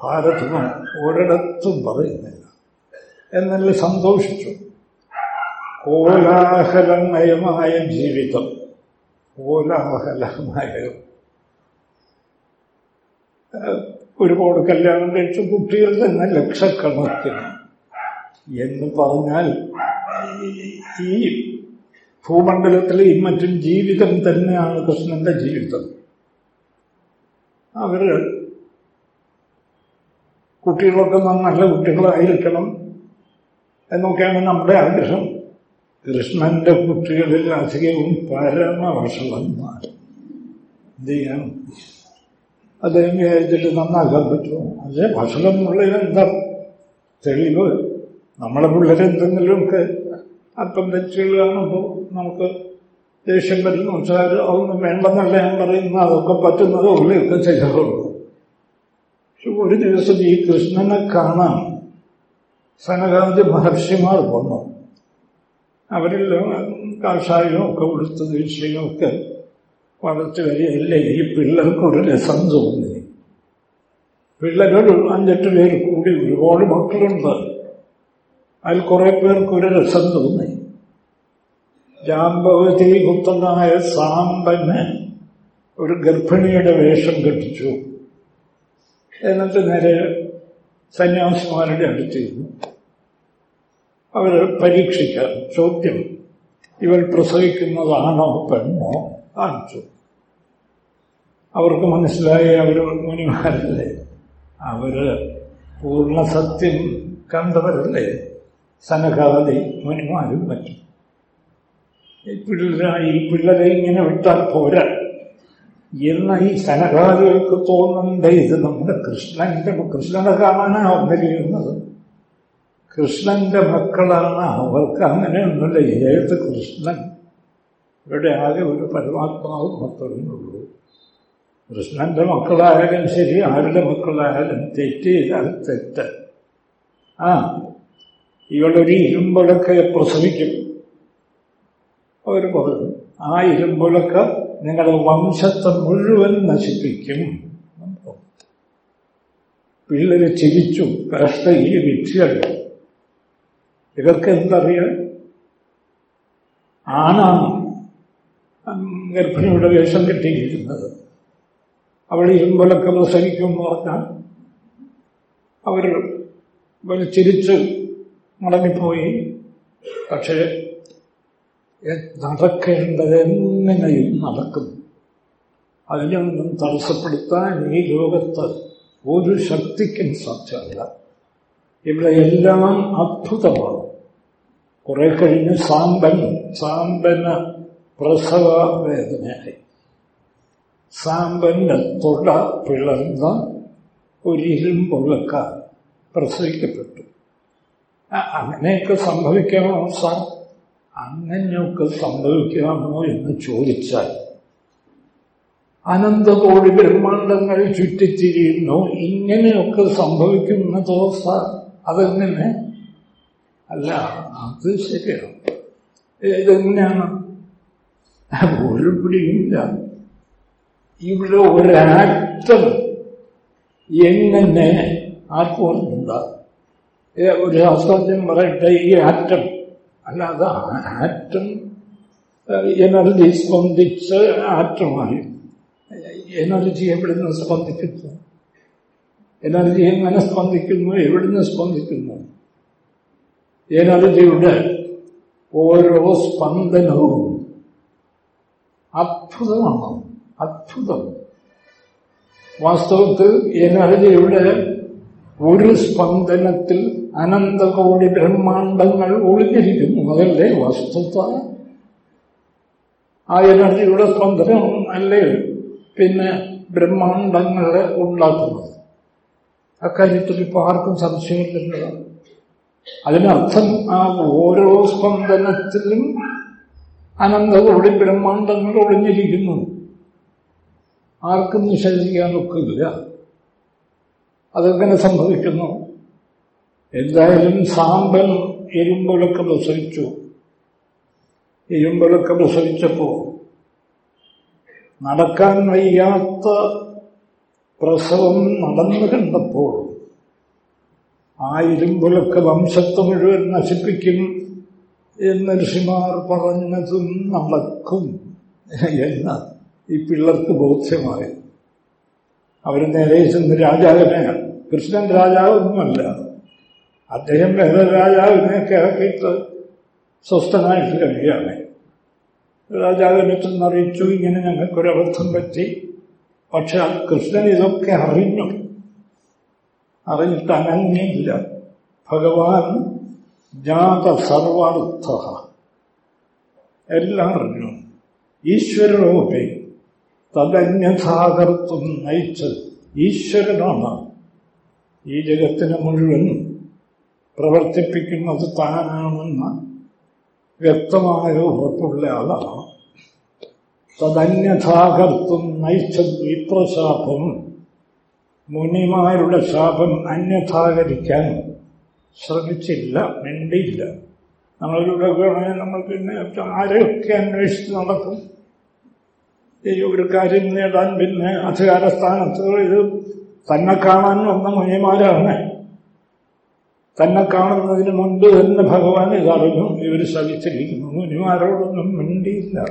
S1: ഭാരതമോ ഒരിടത്തും പറയുന്നില്ല. എന്നല്ല സന്തോഷിച്ചു? കോലാഹലമയമായ ജീവിതം. കോലാഹലമായ ഒരുപാട് കല്യാണം കഴിച്ച കുട്ടികൾ തന്നെ ലക്ഷക്കണക്കിന്. എന്ന് പറഞ്ഞാൽ ഈ ഭൂമണ്ഡലത്തിലെ മറ്റും ജീവിതം തന്നെയാണ് കൃഷ്ണന്റെ ജീവിതം. അവർ കുട്ടികളൊക്കെ നല്ല കുട്ടികളായിരിക്കണം. എന്നൊക്കെയാണ് നമ്മുടെ ആഗ്രഹം കൃഷ്ണന്റെ കുട്ടികളിൽ അധികവും പരമവഷളന്മാർ എന്ത് ചെയ്യാൻ അദ്ദേഹം വിചാരിച്ചിട്ട് നന്നാക്കാൻ പറ്റുമോ? അതെ ഭക്ഷണം എന്നുള്ളതിന് എന്താ തെളിവ്? നമ്മളെ പിള്ളേരെന്തെങ്കിലുമൊക്കെ അല്പം തെറ്റുകൾ കാണുമ്പോൾ നമുക്ക് ദേഷ്യം വരുന്നു. വെച്ചാൽ അതൊന്നും വേണ്ടെന്നല്ല ഞാൻ പറയുന്നത്. അതൊക്കെ പറ്റുന്നത് ഉള്ളിയൊക്കെ ചെയ്യാറുള്ളൂ പക്ഷെ ഒരു ദിവസം ഈ കൃഷ്ണനെ കാണാൻ സനകാന്തി മഹർഷിമാർ വന്നു. അവരിൽ കാഷായമൊക്കെ കൊടുത്ത ദീക്ഷയൊക്കെ വളർത്തി വരികയല്ലേ ഈ പിള്ളേർക്കൊരു രസം തോന്നി. പിള്ളേരൊരു അഞ്ചെട്ട് പേര് കൂടി ഒരുപാട് മക്കളുണ്ട്. അതിൽ കുറെ പേർക്കൊരു രസം തോന്നി. ജാമ്പവതി പുത്രനായ സാമ്പന് ഒരു ഗർഭിണിയുടെ വേഷം കെട്ടിച്ചു. എന്നിട്ട് നേരെ സന്യാസിമാരുടെ അടുത്തിരുന്നു അവർ പരീക്ഷിക്കാൻ ചോദ്യം ഇവർ പ്രസവിക്കുന്നതാണോ പെണ്ണോ? കാണിച്ചു. അവർക്ക് മനസ്സിലായി അവർ മുനിമാരല്ലേ? അവർ പൂർണ സത്യം കണ്ടവരല്ലേ? സനകാതി മുനിമാരും മറ്റും. ഈ പിള്ളേരെ ഇങ്ങനെ വിട്ടാൽ പോരാ. എന്ന ഈ സനകാദികൾക്ക് തോന്നുന്നുണ്ട്. ഇത് നമ്മുടെ കൃഷ്ണന്റെ കൃഷ്ണനെ കാണാനാണ് വന്നിരിക്കുന്നത് കൃഷ്ണന്റെ മക്കളാണ് അവർക്ക് അങ്ങനെയൊന്നുമില്ല. ഏത് കൃഷ്ണൻ ഇവിടെ ആകെ ഒരു പരമാത്മാവ് മാത്രമേ കൃഷ്ണന്റെ മക്കളായാലും ശരി ആരുടെ മക്കളായാലും തെറ്റ് ചെയ്താൽ തെറ്റ്. ആ ഇവളൊരു ഇരുമ്പൊലക്കെ പ്രസവിക്കും. അവർ പറഞ്ഞു ആ ഇരുമ്പൊലക്ക നിങ്ങളുടെ വംശത്തെ മുഴുവൻ നശിപ്പിക്കും. പിള്ളേര് ചിരിച്ചു കഷ്ട ഈ വിദ്യകൾ ഇവർക്ക് എന്തറിയാം? ആണാണ് ഗർഭിണിയുടെ വേഷം കെട്ടിയിരിക്കുന്നത്. അവൾ ഇരുമ്പലൊക്കെ പ്രസവിക്കും എന്ന് പറഞ്ഞാൽ അവർ ചിരിച്ച് മടങ്ങിപ്പോയി. പക്ഷേ നടക്കേണ്ടത് എങ്ങനെയും നടക്കും. അതിനൊന്നും തടസ്സപ്പെടുത്താൻ ഈ ലോകത്ത് ഒരു ശക്തിക്കും സാധ്യമല്ല. ഇവിടെ എല്ലാം അത്ഭുതമാണ്. കുറെ കഴിഞ്ഞ് സാമ്പൻ സാമ്പന പ്രസവ വേദനയായി. സാമ്പന്റെ തൊട പിളർന്ന ഒരു ഇരുമ്പൊഴുക്ക പ്രസവിക്കപ്പെട്ടു. അങ്ങനെയൊക്കെ സംഭവിക്കണം സാർ? അങ്ങനെയൊക്കെ സംഭവിക്കാമോ എന്ന് ചോദിച്ചാൽ അനന്തകോടി ബ്രഹ്മാണ്ടങ്ങൾ ചുറ്റിത്തിരിയുന്നു. ഇങ്ങനെയൊക്കെ സംഭവിക്കുന്നതോ സാർ? അതെങ്ങനെ? അല്ല അത് ശരിയാണ്. ഇതെങ്ങനെയാണ്? ഒരു പിടിയില്ല ഇവിടെ ഒരാറ്റം എങ്ങനെ ആർക്കും ഒരു അസാധ്യം പറയട്ടെ ഈ ആറ്റം അല്ലാതെ ആറ്റം എനർജി സ്പന്ദിച്ച് ആറ്റമായി. എനർജി എവിടുന്ന് സ്പന്ദിക്കുന്നു? എനർജി എങ്ങനെ സ്പന്ദിക്കുന്നു? എവിടുന്ന് സ്പന്ദിക്കുന്നു? എനർജിയുടെ ഓരോ സ്പന്ദനവും അത്ഭുതമാണ് അത്ഭുതം. വാസ്തവത്തിൽ എനർജി എനർജിയുടെ ഒരു സ്പന്ദനത്തിൽ അനന്തകോടി ബ്രഹ്മാണ്ടങ്ങൾ ഒളിഞ്ഞിരിക്കുന്നു. അതല്ലേ വസ്തുത? ആ എനർജിയുടെ സ്പന്ദനം അല്ലേ പിന്നെ ബ്രഹ്മാണ്ടങ്ങളെ ഉണ്ടാക്കുന്നത്? അക്കാര്യത്തിൽ ഇപ്പൊ ആർക്കും സംശയമില്ലല്ലോ. അതിനർത്ഥം ആ ഓരോ സ്പന്ദനത്തിലും അനന്തകോടി ബ്രഹ്മാണ്ടങ്ങൾ ഒളിഞ്ഞിരിക്കുന്നു. ആർക്കും നിഷേധിക്കാനൊക്കില്ല അതെങ്ങനെ സംഭവിക്കുന്നു? എന്തായാലും സാമ്പൽ ഇരുമ്പൊലൊക്കെ പ്രസവിച്ചു. ഇരുമ്പൊലൊക്കെ പ്രസവിച്ചപ്പോ നടക്കാൻ വയ്യാത്ത പ്രസവം നടന്നു കണ്ടപ്പോൾ ആ ഇരുമ്പൊലൊക്കെ വംശത്ത് മുഴുവൻ നശിപ്പിക്കും എന്ന് ഋഷിമാർ പറഞ്ഞതും നടക്കും എന്ന് ഈ പിള്ളർക്ക് ബോധ്യമായി. അവർ നേരെ ചെന്ന് രാജാവിനെ കൃഷ്ണൻ രാജാവൊന്നുമല്ല അദ്ദേഹം വേറെ രാജാവിനെ ഇറക്കിയിട്ട് സ്വസ്ഥനായിട്ട് കഴിയാണ് രാജാവിനെ ചെന്നറിയിച്ചു ഇങ്ങനെ ഞങ്ങൾക്കൊരബദ്ധം പറ്റി. പക്ഷെ കൃഷ്ണൻ ഇതൊക്കെ അറിഞ്ഞു. അറിഞ്ഞിട്ട് അനങ്ങിയില്ല ഭഗവാൻ ജാത സർവാർത്ഥ എല്ലാം അറിഞ്ഞു. ഈശ്വരനോപി. തദന്യഥാകർത്തും നയിച്ചത് ഈശ്വരനാണ്. ഈ ജഗത്തിനെ മുഴുവൻ പ്രവർത്തിപ്പിക്കുന്നത് താനാണെന്ന വ്യക്തമായ ഉറപ്പുള്ള ആളാണ്. തദന്യഥാകർത്തും നയിച്ച വിപ്രശാപം മുനിമാരുടെ ശാപം അന്യഥാകരിക്കാൻ ശ്രമിച്ചില്ല മിണ്ടിയില്ല. നമ്മളിവിടെ നമ്മൾ പിന്നെ ആരെയൊക്കെ അന്വേഷിച്ച് നടക്കും? ഈ ഒരു കാര്യം നേടാൻ പിന്നെ അധികാരസ്ഥാനത്ത് ഇത് തന്നെ കാണാൻ വന്ന മുനിമാരാണ് തന്നെ കാണുന്നതിന് മുൻപ് തന്നെ ഭഗവാൻ ഇതറിഞ്ഞു ഇവർ ശവിച്ചിരിക്കുന്നു. മുനിമാരോടൊന്നും മിണ്ടിയില്ല.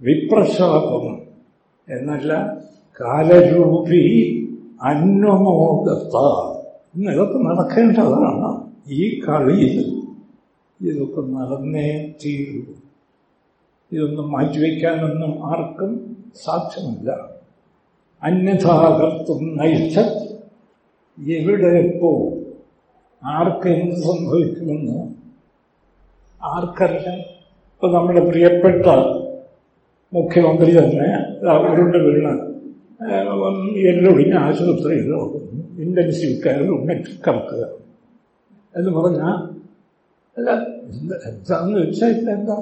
S1: വിപ്രശാപം എന്നല്ല കാലരൂപി അന്വമോദത്ത ഇതൊക്കെ നടക്കേണ്ടതാണ്. ഈ കളിയിൽ ഇതൊക്കെ നടന്നേ തീരൂ. ഇതൊന്നും മാറ്റിവെക്കാനൊന്നും ആർക്കും സാധ്യമല്ല. അന്യഥാകർത്തും നയിച്ച എവിടെ എപ്പോ? ആർക്ക് എന്ത് സംഭവിക്കുമെന്ന് ആർക്കറിയാം. ഇപ്പൊ നമ്മുടെ പ്രിയപ്പെട്ട മുഖ്യമന്ത്രി തന്നെ അവരുടെ വീണ് എല്ലൊടിഞ്ഞ കെയറിൽ ഉണ്ടെങ്കിൽ കിടക്കുക എന്ന് പറഞ്ഞാൽ അല്ല എന്ത് എന്താന്ന് വെച്ചാൽ എന്താ?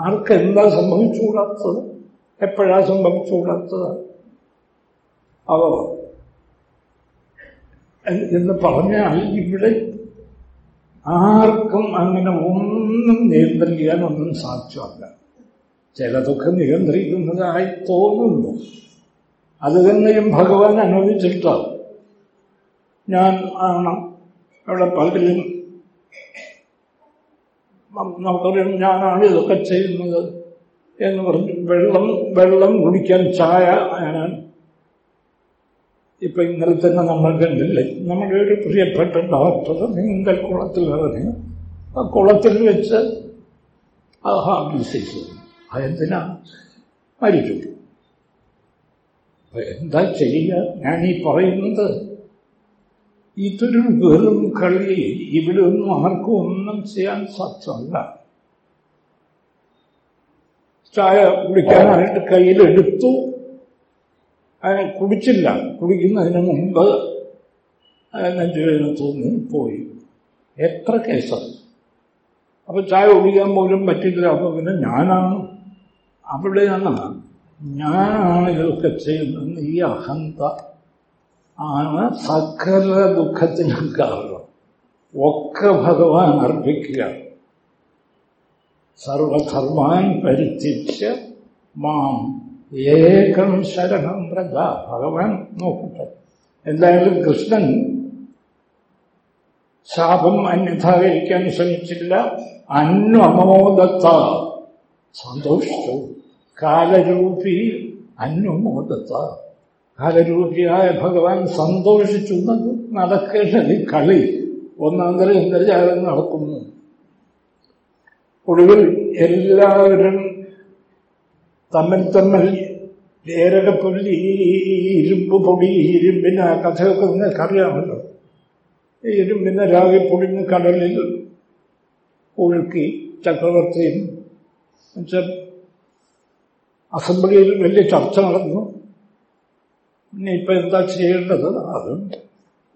S1: ആർക്ക് എന്താ സംഭവിച്ചുകൂടാത്തത്? എപ്പോഴാ സംഭവിച്ചുകൂടാത്തത്? അവ എന്ന് പറഞ്ഞാൽ ഇവിടെ ആർക്കും അങ്ങനെ ഒന്നും നിയന്ത്രിക്കാൻ ഒന്നും സാധ്യമല്ല. ചിലതൊക്കെ നിയന്ത്രിക്കുന്നതായി തോന്നുന്നു. അത് തന്നെയും ഭഗവാൻ അനുവദിച്ചിട്ടാണ് ഞാൻ ആണ് അവിടെ പലരും നമുക്കറിയാം ഞാനാണ് ഇതൊക്കെ ചെയ്യുന്നത് എന്ന് പറഞ്ഞു വെള്ളം വെള്ളം കുടിക്കാൻ ചായ ഞാൻ ഇപ്പൊ ഇന്നലെ തന്നെ നമ്മൾ കണ്ടില്ലേ? നമ്മുടെ ഒരു പ്രിയപ്പെട്ട ഡോക്ടർ നീന്തൽ കുളത്തിൽ ഇറങ്ങി. ആ കുളത്തിൽ വെച്ച് ഹാർട്ട് ഡിസീസ് അതെന്തിനാ മരിച്ചു. എന്താ ചെയ്യുക? ഞാൻ ഈ പറയുന്നത് ഇതൊരു വെറും കളി. ഇവിടെ ഒന്നും ആർക്കും ഒന്നും ചെയ്യാൻ സാധ്യമല്ല. ചായ കുടിക്കാനായിട്ട് കയ്യിലെടുത്തു. അതിനെ കുടിച്ചില്ല. കുടിക്കുന്നതിന് മുമ്പ് നെഞ്ചുവേദന തോന്നി പോയി. എത്ര കേസാണ് അപ്പൊ ചായ കുടിക്കാൻ പോലും പറ്റില്ല അപ്പൊ പിന്നെ ഞാനാണ്. അവിടെയാണ് ഞാനാണ് ഇതൊക്കെ ചെയ്യുന്നത് ഈ അഹന്ത ആണ് സകല ദുഃഖത്തിനും കാരണം. ഒക്കെ ഭഗവാൻ അർപ്പിക്കുക. സർവധർമാൻ പരിചിച്ച് മാം ഏകം ശരണം പ്രജ ഭഗവാൻ നോക്കട്ടെ. എന്തായാലും കൃഷ്ണൻ ശാപം അന്യഥാകരിക്കാൻ ശ്രമിച്ചില്ല അന്വമോദത്ത സന്തോഷിച്ചു. കാലരൂപി അന്വമോദത്ത കാലരൂപിയായ ഭഗവാൻ സന്തോഷിച്ചു. നടക്കേണ്ടത് കളി. ഒന്നാന്തര ഇന്ദ്രജാലം നടക്കുന്നു. ഒടുവിൽ എല്ലാവരും തമ്മിൽ തമ്മിൽ ഏരകപ്പൊല്ലി ഇരുമ്പ് പൊടി ഇരുമ്പിന് ആ കഥയൊക്കെ നിങ്ങൾക്കറിയാമല്ലോ. ഇരുമ്പിന് രാഗി പൊടിഞ്ഞ് കടലിൽ ഒഴുക്കി ചക്രവർത്തിയും എന്നുവെച്ചാൽ അസംബ്ലിയിൽ വലിയ ചർച്ച നടന്നു. ഇപ്പൊ എന്താ ചെയ്യേണ്ടത്? അതും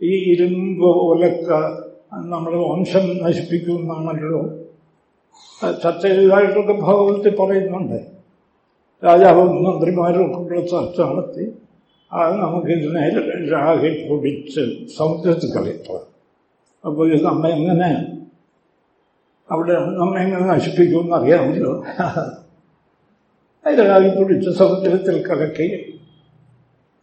S1: ഈ ഇരുമ്പ് ഒലക്ക നമ്മുടെ വംശം നശിപ്പിക്കുമെന്നാണല്ലോ ചർച്ച ചെയ്തതായിട്ടൊക്കെ ഭഗവതി പറയുന്നുണ്ട്. രാജാവും മന്ത്രിമാരും ഒക്കെ ചർച്ച നടത്തി. അത് നമുക്കിതിനെ രാഗി പൊടിച്ച് സമുദ്രത്തിൽ കളിക്കാം. അപ്പോൾ ഇത് നമ്മെ എങ്ങനെ അവിടെ നമ്മെ എങ്ങനെ നശിപ്പിക്കുമെന്ന് അറിയാമല്ലോ. രാഗി പൊടിച്ച് സമുദ്രത്തിൽ കലക്കി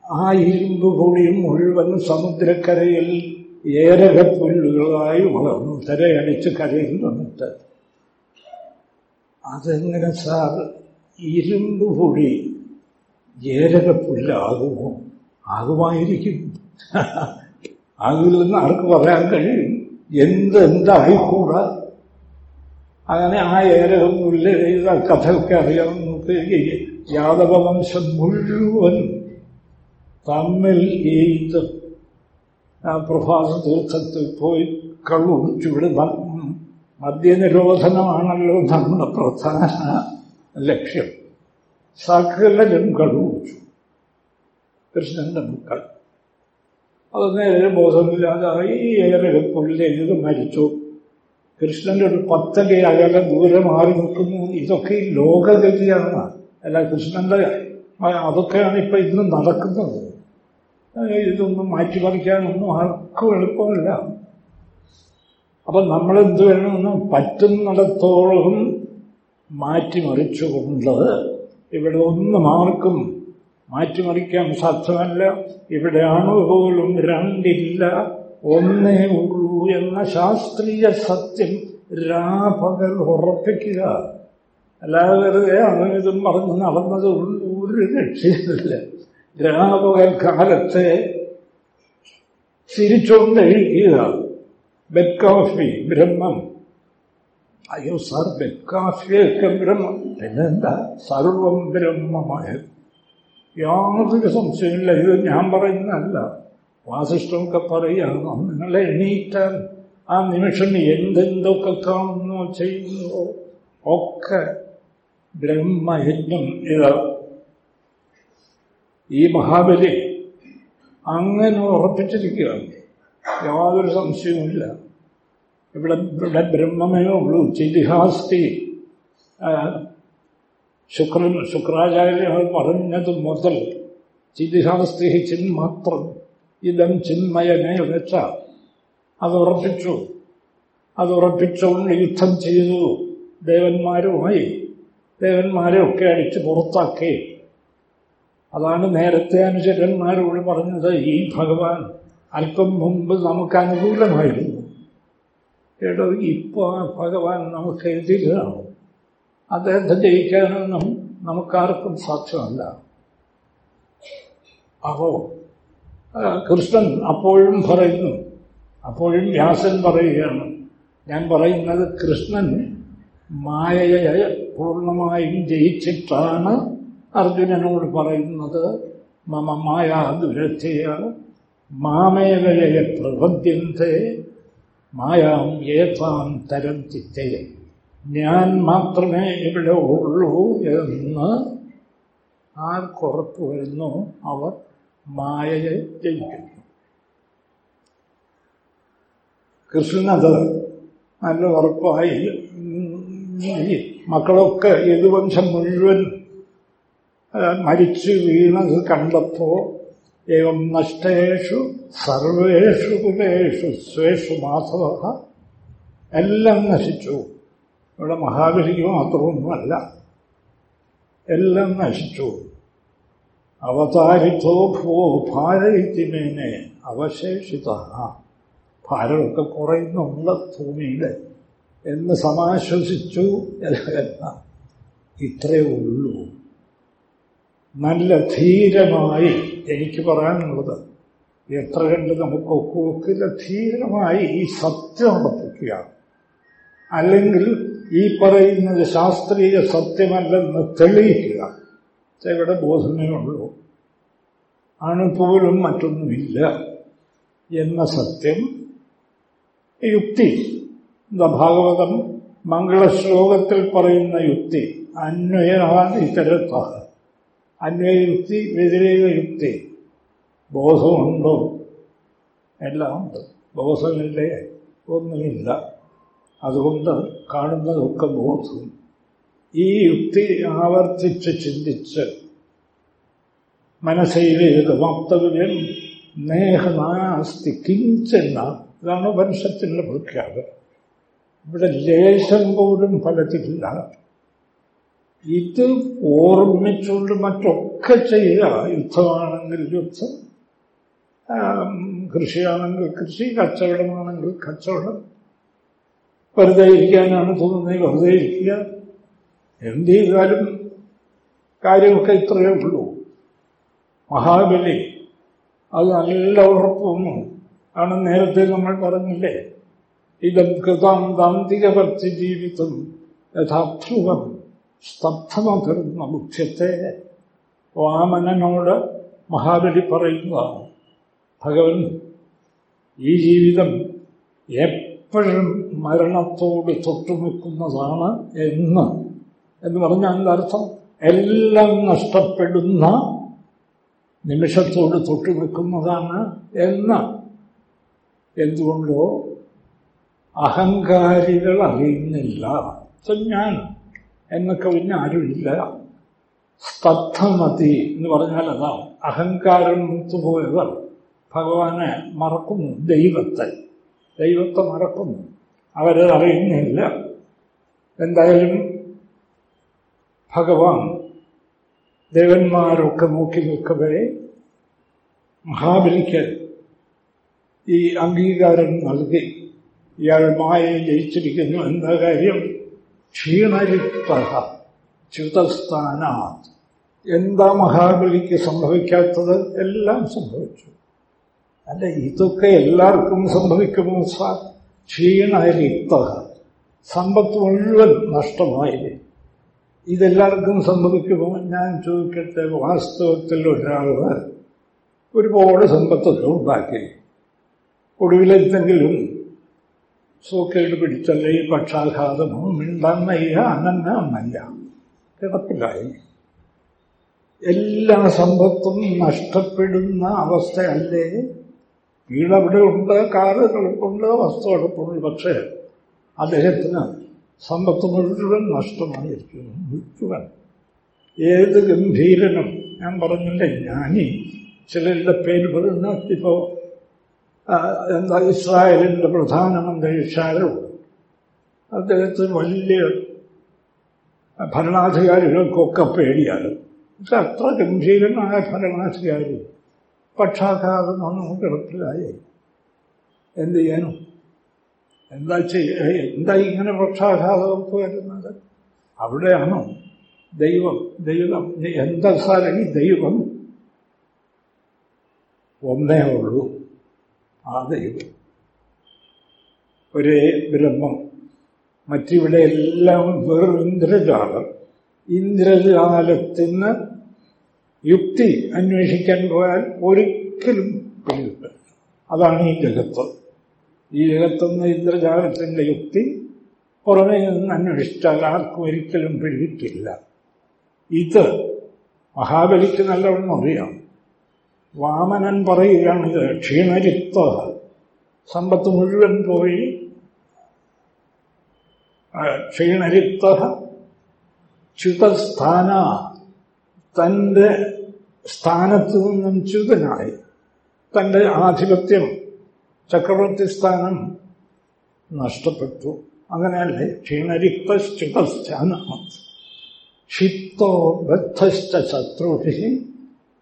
S1: ആ ഇരുമ്പ് പൊടിയും മുഴുവൻ സമുദ്രക്കരയിൽ ഏരകപ്പുല്ലുകളായി വളർന്നു തിരയടിച്ച് കരയിൽ വന്നിട്ട് അതെങ്ങനെ സാർ ഇരുമ്പ് പൊടി ഏരകപ്പുല്ലാകുമോ ആകുമായിരിക്കും ആകില്ലെന്ന് ആർക്ക് പറയാൻ കഴിയും? എന്തെന്തായിക്കൂടാ? അങ്ങനെ ആ ഏരകപ്പുല്ല് ചെയ്ത കഥയൊക്കെ അറിയാം യാദവ വംശം മുഴുവൻ തമ്മിൽ ഇത് ആ പ്രഭാത തീർത്ഥത്തിൽ പോയി കള്ളുടിച്ചു ഇവിടെ മദ്യനിരോധനമാണല്ലോ നമ്മുടെ പ്രധാന ലക്ഷ്യം. സകലരും കള്ളുടിച്ചു കൃഷ്ണന്റെ മക്കൾ. അത് നേരെ ബോധമില്ലാതായി ഏറെ പുല്ലെഴുത് മരിച്ചു. കൃഷ്ണന്റെ ഒരു പത്തടി അകലെ ദൂരെ മാറി നിൽക്കുന്നു. ഇതൊക്കെ ഈ ലോകഗതിയാണ്. അല്ല കൃഷ്ണന്റെ അതൊക്കെയാണ് ഇപ്പൊ ഇന്ന് നടക്കുന്നത്. ഇതൊന്നും മാറ്റി പറിക്കാനൊന്നും ആർക്കും എളുപ്പമില്ല. അപ്പൊ നമ്മളെന്ത് വേണമെന്ന് പറ്റുന്നിടത്തോളം മാറ്റിമറിച്ചുകൊണ്ട് ഇവിടെ ഒന്നും ആർക്കും മാറ്റിമറിക്കാൻ സാധ്യമല്ല. ഇവിടെ അണുപോലും രണ്ടില്ല. ഒന്നേ ഉള്ളൂ എന്ന ശാസ്ത്രീയ സത്യം രാപകൽ ഉറപ്പിക്കുക. അല്ലാതെ അങ്ങനിതും പറഞ്ഞ് നടന്നത് ഒരു രക്ഷയില്ല രാപകൽ കാലത്തെ ചിരിച്ചുകൊണ്ടിരിക്കുക ബെഡ് കോഫി ബ്രഹ്മം അയ്യോ സാർ ബെഡ് കാഫിയൊക്കെ ബ്രഹ്മം. പിന്നെന്താ? സർവം ബ്രഹ്മമായത് യാതൊരു സംശയമില്ല ഇത് ഞാൻ പറയുന്നതല്ല. വാസിഷ്ടമൊക്കെ പറയുക നിങ്ങളെ എണീറ്റാൽ ആ നിമിഷം എന്തെന്തൊക്കെ കാണുന്നു ചെയ്യുന്നു ഒക്കെ ബ്രഹ്മയജ്ഞം ഇത്. ഈ മഹാബലി അങ്ങനെ ഉറപ്പിച്ചിരിക്കുകയാണ്. യാതൊരു സംശയവുമില്ല ഇവിടെ ഇവിടെ ബ്രഹ്മമേ ഉള്ളൂ. ചിതിഹാസ്തി. ശുക്രൻ ശുക്രാചാര്യർ പറഞ്ഞത് മുതൽ ചിതിഹാസ്തി ചിന്മാത്രം ഇതം ചിന്മയനെ വെച്ച അത് ഉറപ്പിച്ചു. അത് ഉറപ്പിച്ചുകൊണ്ട് യുദ്ധം ചെയ്തു. ദേവന്മാരുമായി ദേവന്മാരെ ഒക്കെ അടിച്ച് പുറത്താക്കി. അതാണ് നേരത്തെ അനുചരന്മാരോട് പറഞ്ഞത്. ഈ ഭഗവാൻ അല്പം മുമ്പ് നമുക്ക് അനുകൂലമായിരുന്നു. എടോ ഇപ്പോൾ ഭഗവാൻ നമുക്ക് എഴുതിയിരുന്നു അദ്ദേഹത്തെ ജയിക്കാനൊന്നും നമുക്കാർക്കും സാക്ഷ്യമല്ല അപ്പോ കൃഷ്ണൻ അപ്പോഴും പറയുന്നു അപ്പോഴും വ്യാസൻ പറയുകയാണ് ഞാൻ പറയുന്നത് കൃഷ്ണൻ മായയെ പൂർണമായും ജയിച്ചിട്ടാണ് അർജുനനോട് പറയുന്നത്. മമ മായാ ദുരഥയ മാമേകയെ പ്രപദ്യന്തെ മായാം ഏതാം തരം ചിത്തേ ഞാൻ മാത്രമേ ഇവിടെ ഉള്ളൂ എന്ന് ആർക്കുറപ്പ് വരുന്നു. അവർ മായയെ ജയിക്കുന്നു. കൃഷ്ണനത് നല്ല ഉറപ്പായി. മക്കളൊക്കെ യദുവംശം മുഴുവൻ മരിച്ചു വീണത് കണ്ടപ്പോൾ ഏവം നഷ്ടേഷു സർവേഷു കുലേഷു സ്വേഷു മാധവ എല്ലാം നശിച്ചു. ഇവിടെ മഹാബലിക്ക് മാത്രമൊന്നുമല്ല. എല്ലാം നശിച്ചു. അവതാരിത്തോ ഭോ ഭാരയിത്തിമേനെ അവശേഷിത. ഭാരമൊക്കെ കുറയുന്നുണ്ട് ഭൂമിയിൽ എന്ന് സമാശ്വസിച്ചു എന്ന. ഇത്രയേ ഉള്ളൂ. നല്ല ധീരമായി എനിക്ക് പറയാനുള്ളത് എത്ര കണ്ട് നമുക്ക് ഒക്കുവൊക്കില്ല ധീരമായി ഈ സത്യം ഉറപ്പിക്കുക അല്ലെങ്കിൽ ഈ പറയുന്നത് ശാസ്ത്രീയ സത്യമല്ലെന്ന് തെളിയിക്കുക. ഇവിടെ ബോധമേ ഉള്ളൂ. അണുപോലും മറ്റൊന്നുമില്ല എന്ന സത്യം യുക്തി. ഭാഗവതം മംഗളശ്ലോകത്തിൽ പറയുന്ന യുക്തി അന്വയാണ് ഇത്തരത്ത അന്വയയുക്തി വ്യതിരേക യുക്തി ബോധമുണ്ടോ? എല്ലാം ഉണ്ട്. ബോധമില്ലേ? ഒന്നുമില്ല. അതുകൊണ്ട് കാണുന്നതൊക്കെ ബോധം. ഈ യുക്തി ആവർത്തിച്ച് ചിന്തിച്ച് മനസ്സിലേക്ക് വക്തവ്യം നേഹനാസ്തി കിഞ്ചെന്ന ഇതാണ് ഉപനിഷത്തിന്റെ പ്രഖ്യാപനം. ഇവിടെ ലേശം പോലും ഫലത്തില്ല. ഇത് ഓർമ്മിച്ചുകൊണ്ട് മറ്റൊക്കെ ചെയ്യുക യുദ്ധമാണെങ്കിൽ യുദ്ധം കൃഷിയാണെങ്കിൽ കൃഷി കച്ചവടമാണെങ്കിൽ കച്ചവടം. വെറുതെ ഇരിക്കാനാണ് തോന്നുന്നത് വെറുതെ ഇരിക്കുക. എന്ത് ചെയ്താലും കാര്യമൊക്കെ ഇത്രയേ ഉള്ളൂ. മഹാബലി അത് നല്ല ഉറപ്പൊന്നും ആണ്. നേരത്തെ നമ്മൾ പറഞ്ഞില്ലേ ഇതം കൃതാം ദാന്തികവർത്തി ജീവിതം യഥാധ്രുവം സ്തബ്ധമകർന്ന മുഖ്യത്തെ വാമനനോട് മഹാബലി പറയുന്നതാണ് ഭഗവൻ ഈ ജീവിതം എപ്പോഴും മരണത്തോട് തൊട്ടുനിൽക്കുന്നതാണ് എന്ന്. എന്ന് പറഞ്ഞാൽ എന്താ അർത്ഥം എല്ലാം നഷ്ടപ്പെടുന്ന നിമിഷത്തോട് തൊട്ടു നിൽക്കുന്നതാണ് എന്ന്. എന്തുകൊണ്ടോ അഹങ്കാരികൾ അറിയുന്നില്ല. ഞാൻ എന്നൊക്കെ പിന്നെ ആരുമില്ല. സ്തബ്ധമതി എന്ന് പറഞ്ഞാൽ അതാണ് അഹങ്കാരം മുത്തുപോയവർ ഭഗവാനെ മറക്കുന്നു ദൈവത്തെ. ദൈവത്തെ മറക്കുന്നു. അവരത് അറിയുന്നില്ല. എന്തായാലും ഭഗവാൻ ദേവന്മാരൊക്കെ നോക്കി നിൽക്കവേ മഹാബലിക്ക് ഈ അംഗീകാരം നൽകി. ഇയാൾ മായ ജയിച്ചിരിക്കുന്നു എന്ന കാര്യം ക്ഷീണരിത്ത ച്യുതസ്ഥാന എന്താ മഹാബലിക്ക് സംഭവിക്കാത്തത്? എല്ലാം സംഭവിച്ചു. അല്ല ഇതൊക്കെ എല്ലാവർക്കും സംഭവിക്കുമോ സാർ? ക്ഷീണരിക്ത സമ്പത്ത് മുഴുവൻ നഷ്ടമായി ഇതെല്ലാവർക്കും സംഭവിക്കുമോ? ഞാൻ ചോദിക്കട്ടെ വാസ്തവത്തിൽ ഒരാൾ ഒരുപാട് സമ്പത്തൊക്കെ ഉണ്ടാക്കി. ഒടുവിലെന്തെങ്കിലും സൂക്കേട് പിടിച്ചല്ലേ ഈ പക്ഷാഘാതമോ മിണ്ടന്നയ്യ അനങ്ങന്നല്ല കിടപ്പിലായി. എല്ലാ സമ്പത്തും നഷ്ടപ്പെടുന്ന അവസ്ഥയല്ലേ? വീടവിടെ ഉണ്ട് കാറുകളുണ്ട് വസ്തുവെടുപ്പുണ്ട് പക്ഷേ അദ്ദേഹത്തിന് സമ്പത്ത് മുഴുവൻ നഷ്ടമായിരിക്കുന്നു. മുഴുവൻ. ഏത് ഗംഭീരനും ഞാൻ പറഞ്ഞില്ലേ ഞാനീ ചിലരുടെ പേര് പറയുന്ന ഇപ്പോ എന്താ ഇസ്രായേലിന്റെ പ്രധാനമന്ത്രി ഷാരോ അദ്ദേഹത്തിന് വലിയ ഭരണാധികാരികൾക്കൊക്കെ പേടിയാണ്. പക്ഷെ അത്ര ഗംഭീരമായ ഭരണാധികാരി പക്ഷാഘാതം ഒന്നും കിടപ്പിലായി. എന്ത് ചെയ്യാനും? എന്താ ചെയ്യ എന്താ ഇങ്ങനെ പക്ഷാഘാതമൊക്കെ വരുന്നത്? അവിടെയാണോ ദൈവം ദൈവം എന്താ ഈ ദൈവം? ഒന്നേ ഉള്ളൂ. ആ ദൈവം ഒരേ ബ്രഹ്മം. മറ്റിവിടെ എല്ലാം വെറും ഇന്ദ്രജാലം. ഇന്ദ്രജാലത്തിന് യുക്തി അന്വേഷിക്കാൻ പോയാൽ ഒരിക്കലും പിടികിട്ടില്ല അതാണ് ഈ ജഗത്ത്. ഈ ജഗത്തുനിന്ന് ഇന്ദ്രജാലത്തിന്റെ യുക്തി പുറമേ നിന്ന് അന്വേഷിച്ചാൽ ആർക്കും ഒരിക്കലും പിടികിട്ടില്ല. ഇത് മഹാബലിക്ക് നല്ലവണ്ണം അറിയാം. വാമനൻ പറയുകയാണ് ഇത് ക്ഷീണരിത്ത സമ്പത്ത് മുഴുവൻ പോയി. ക്ഷീണരിത്ത ച്യുതസ്ഥാന തന്റെ സ്ഥാനത്ത് നിന്നും ച്യുതനായി. തന്റെ ആധിപത്യം ചക്രവർത്തി സ്ഥാനം നഷ്ടപ്പെട്ടു. അങ്ങനെയല്ലേ? ക്ഷീണരിക്തശ്ചുതസ്ഥാനം ക്ഷിപ്തോ ബദ്ധശ്ച ശത്രുഭി.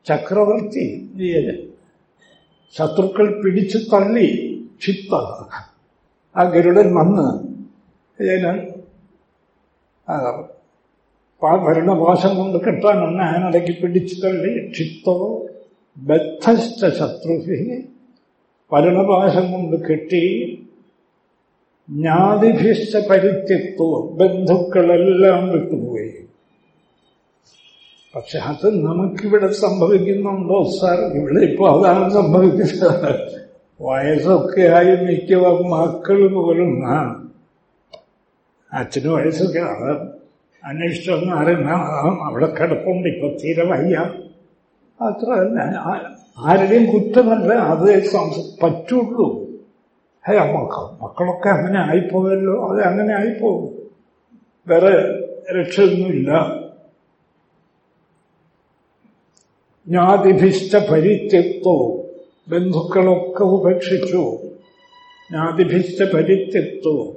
S1: ചക്രവർത്തി ശത്രുക്കൾ പിടിച്ചു തള്ളി ക്ഷിപ്ത. ആ ഗരുഡൻ വന്ന് ഭരണപാശം കൊണ്ട് കെട്ടാനൊന്ന് അതിനിടയ്ക്ക് പിടിച്ചു തള്ളി ക്ഷിപ്തോ. ബദ്ധസ്ഥ ശത്രുഹി ഭരണപാശം കൊണ്ട് കിട്ടി ജ്ഞാതിഭിഷ്ട പരിത്യത്വം ബന്ധുക്കളെല്ലാം വിട്ടുപോയി. പക്ഷെ അത് നമുക്കിവിടെ സംഭവിക്കുന്നുണ്ടോ സാർ? ഇവിടെ ഇപ്പോൾ അതാണ് സംഭവിക്കുന്നത്. വയസ്സൊക്കെ ആയി മിക്ക മക്കൾ പോലും ആ അച്ഛന് വയസ്സൊക്കെ അത് അന്വേഷിച്ചൊന്നും അറിയുന്ന അവിടെ കിടപ്പുണ്ട്. ഇപ്പൊ തീരെ വയ്യ. അത്ര ആരുടെയും കുറ്റമല്ല അത് പറ്റുള്ളൂ. ഹേ മക്കൾ മക്കളൊക്കെ അങ്ങനെ ആയിപ്പോയല്ലോ. അത് അങ്ങനെ ആയിപ്പോകും. വേറെ രക്ഷയൊന്നുമില്ല. ജ്ഞാതിഭിഷ്ട പരിത്യക്തോ ബന്ധുക്കളൊക്കെ ഉപേക്ഷിച്ചു. ജ്ഞാതിഭിഷ്ട പരിത്യക്തോ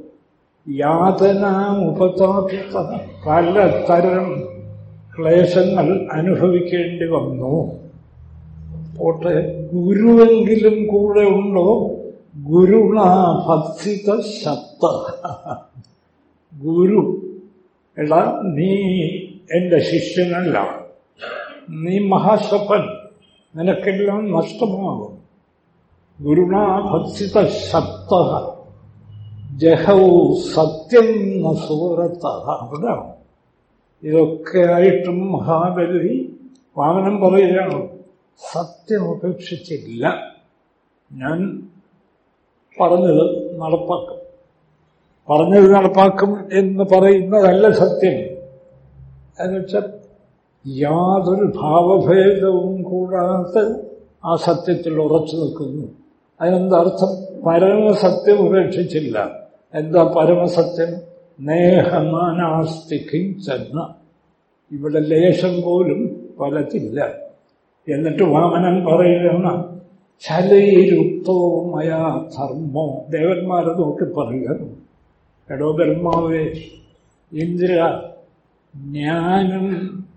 S1: യാതന ഉപതാപിത പലതരം ക്ലേശങ്ങൾ അനുഭവിക്കേണ്ടി വന്നു. പോട്ടെ ഗുരുവെങ്കിലും കൂടെ ഉണ്ടോ? ഗുരുണ ഭക്സിത ശബ്ദ. ഗുരു എടാ നീ എന്റെ ശിഷ്യനല്ല. നീ മഹാസ്വപ്പൻ നിനക്കെല്ലാം നഷ്ടമാകും. ഗുരുണാഭക്സിത ശക്ത ശബ്ദ ജഹൗ സത്യം നസൂരത്ത അവിടെ ഇതൊക്കെ ആയിട്ടും മഹാബലി വാമനം പറയുകയാണ്. സത്യം ഉപേക്ഷിച്ചില്ല ഞാൻ പറഞ്ഞത് നടപ്പാക്കും. പറഞ്ഞത് നടപ്പാക്കും എന്ന് പറയുന്നതല്ല സത്യം. എന്നുവെച്ചാൽ യാതൊരു ഭാവഭേദവും കൂടാതെ ആ സത്യത്തിൽ ഉറച്ചു നിൽക്കുന്നു. അതിനെന്തർത്ഥം പരമസത്യം ഉപേക്ഷിച്ചില്ല. എന്താ പരമസത്യം? നേഹമാനാസ്തി ചെന്ന. ഇവിടെ ലേശം പോലും പലതില്ല. എന്നിട്ട് വാമനൻ പറയുകയാണ് മയാ ധർമ്മോ. ദേവന്മാരെ നോക്കി പറയുക. എടോ ബ്രഹ്മാവേ ഇന്ദ്ര ഞാനും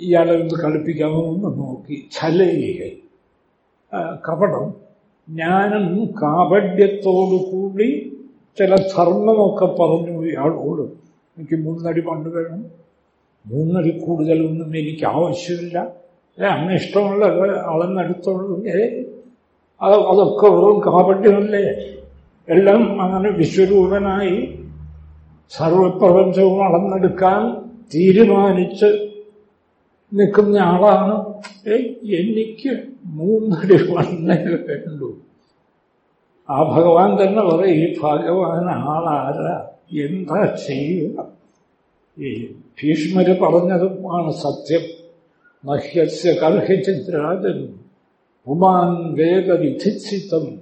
S1: ഇയാളെ ഒന്ന് കളിപ്പിക്കാമോ എന്ന് നോക്കി ചലയുക കപടം. ജ്ഞാനം കാപഢ്യത്തോടുകൂടി ചില ധർമ്മമൊക്കെ പറഞ്ഞു ഇയാളോട്. എനിക്ക് മൂന്നടി പണ്ട് വേണം. മൂന്നടി കൂടുതലൊന്നും എനിക്ക് ആവശ്യമില്ല. അങ്ങനെ ഇഷ്ടമുള്ള അളന്നെടുത്തോളൂ അത് അതൊക്കെ വെറും കാപട്യമല്ലേ? എല്ലാം അങ്ങനെ വിശ്വരൂപനായി സർവപ്രപഞ്ചവും അളന്നെടുക്കാൻ തീരുമാനിച്ച് നിൽക്കുന്ന ആളാണ്. എനിക്ക് മൂന്നടി വണ്ണേ വേണ്ടു. ആ ഭഗവാൻ തന്നെ പറയും ഈ ഭഗവാൻ ആളാരാ? എന്താ ചെയ്യുക? ഈ ഭീഷ്മര് പറഞ്ഞതുമാണ് സത്യം. നഹ്യസ്യ ഉമാൻ പുമാൻ വേദവിധിത്സിതം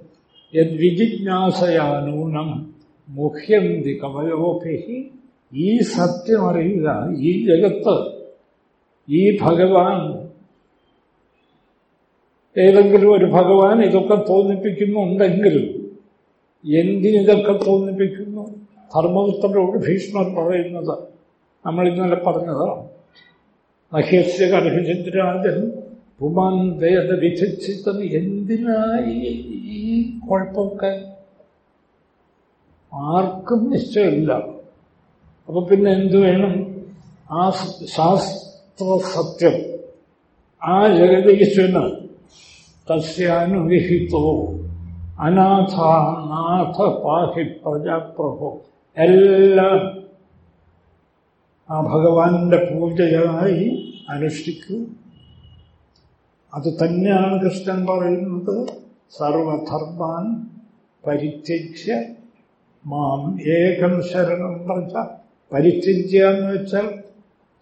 S1: യദ്വിജിജ്ഞാസയാനൂനം മുഹ്യന്തി കമയോഭി ഈ സത്യം അറിയുക ഈ ജഗത്ത് ഈ ഭഗവാൻ ഏതെങ്കിലും ഒരു ഭഗവാൻ ഇതൊക്കെ തോന്നിപ്പിക്കുന്നുണ്ടെങ്കിലും എന്തിനിതൊക്കെ തോന്നിപ്പിക്കുന്നു? ധർമ്മപുത്രരോട് ഭീഷ്മർ പറയുന്നത്. നമ്മൾ ഇന്നലെ പറഞ്ഞതാണ് മഹേശ്വര കർഹചന്ദ്രാജൻ പുമാൻ വേദ വിധിച്ചിത്തം എന്തിനായി ഈ കുഴപ്പമൊക്കെ? ആർക്കും നിശ്ചയമില്ല. അപ്പൊ പിന്നെ എന്തു വേണം? ആ ശാസ്ത്ര സത്യം. ആ ജഗതീശ്വരന് തസ്യാനുവിഹിതോ അനാഥാനാഥ പാഹി പ്രജാപ്രഭോ എല്ലാം ആ ഭഗവാന്റെ പൂജയായി അനുഷ്ഠിക്കൂ. അത് തന്നെയാണ് കൃഷ്ണൻ പറയുന്നത്. സർവധർമാൻ പരിത്യജ്യ. മാം ഏകം ശരണം പറഞ്ഞ പരിത്യജ്യ എന്ന് വെച്ചാൽ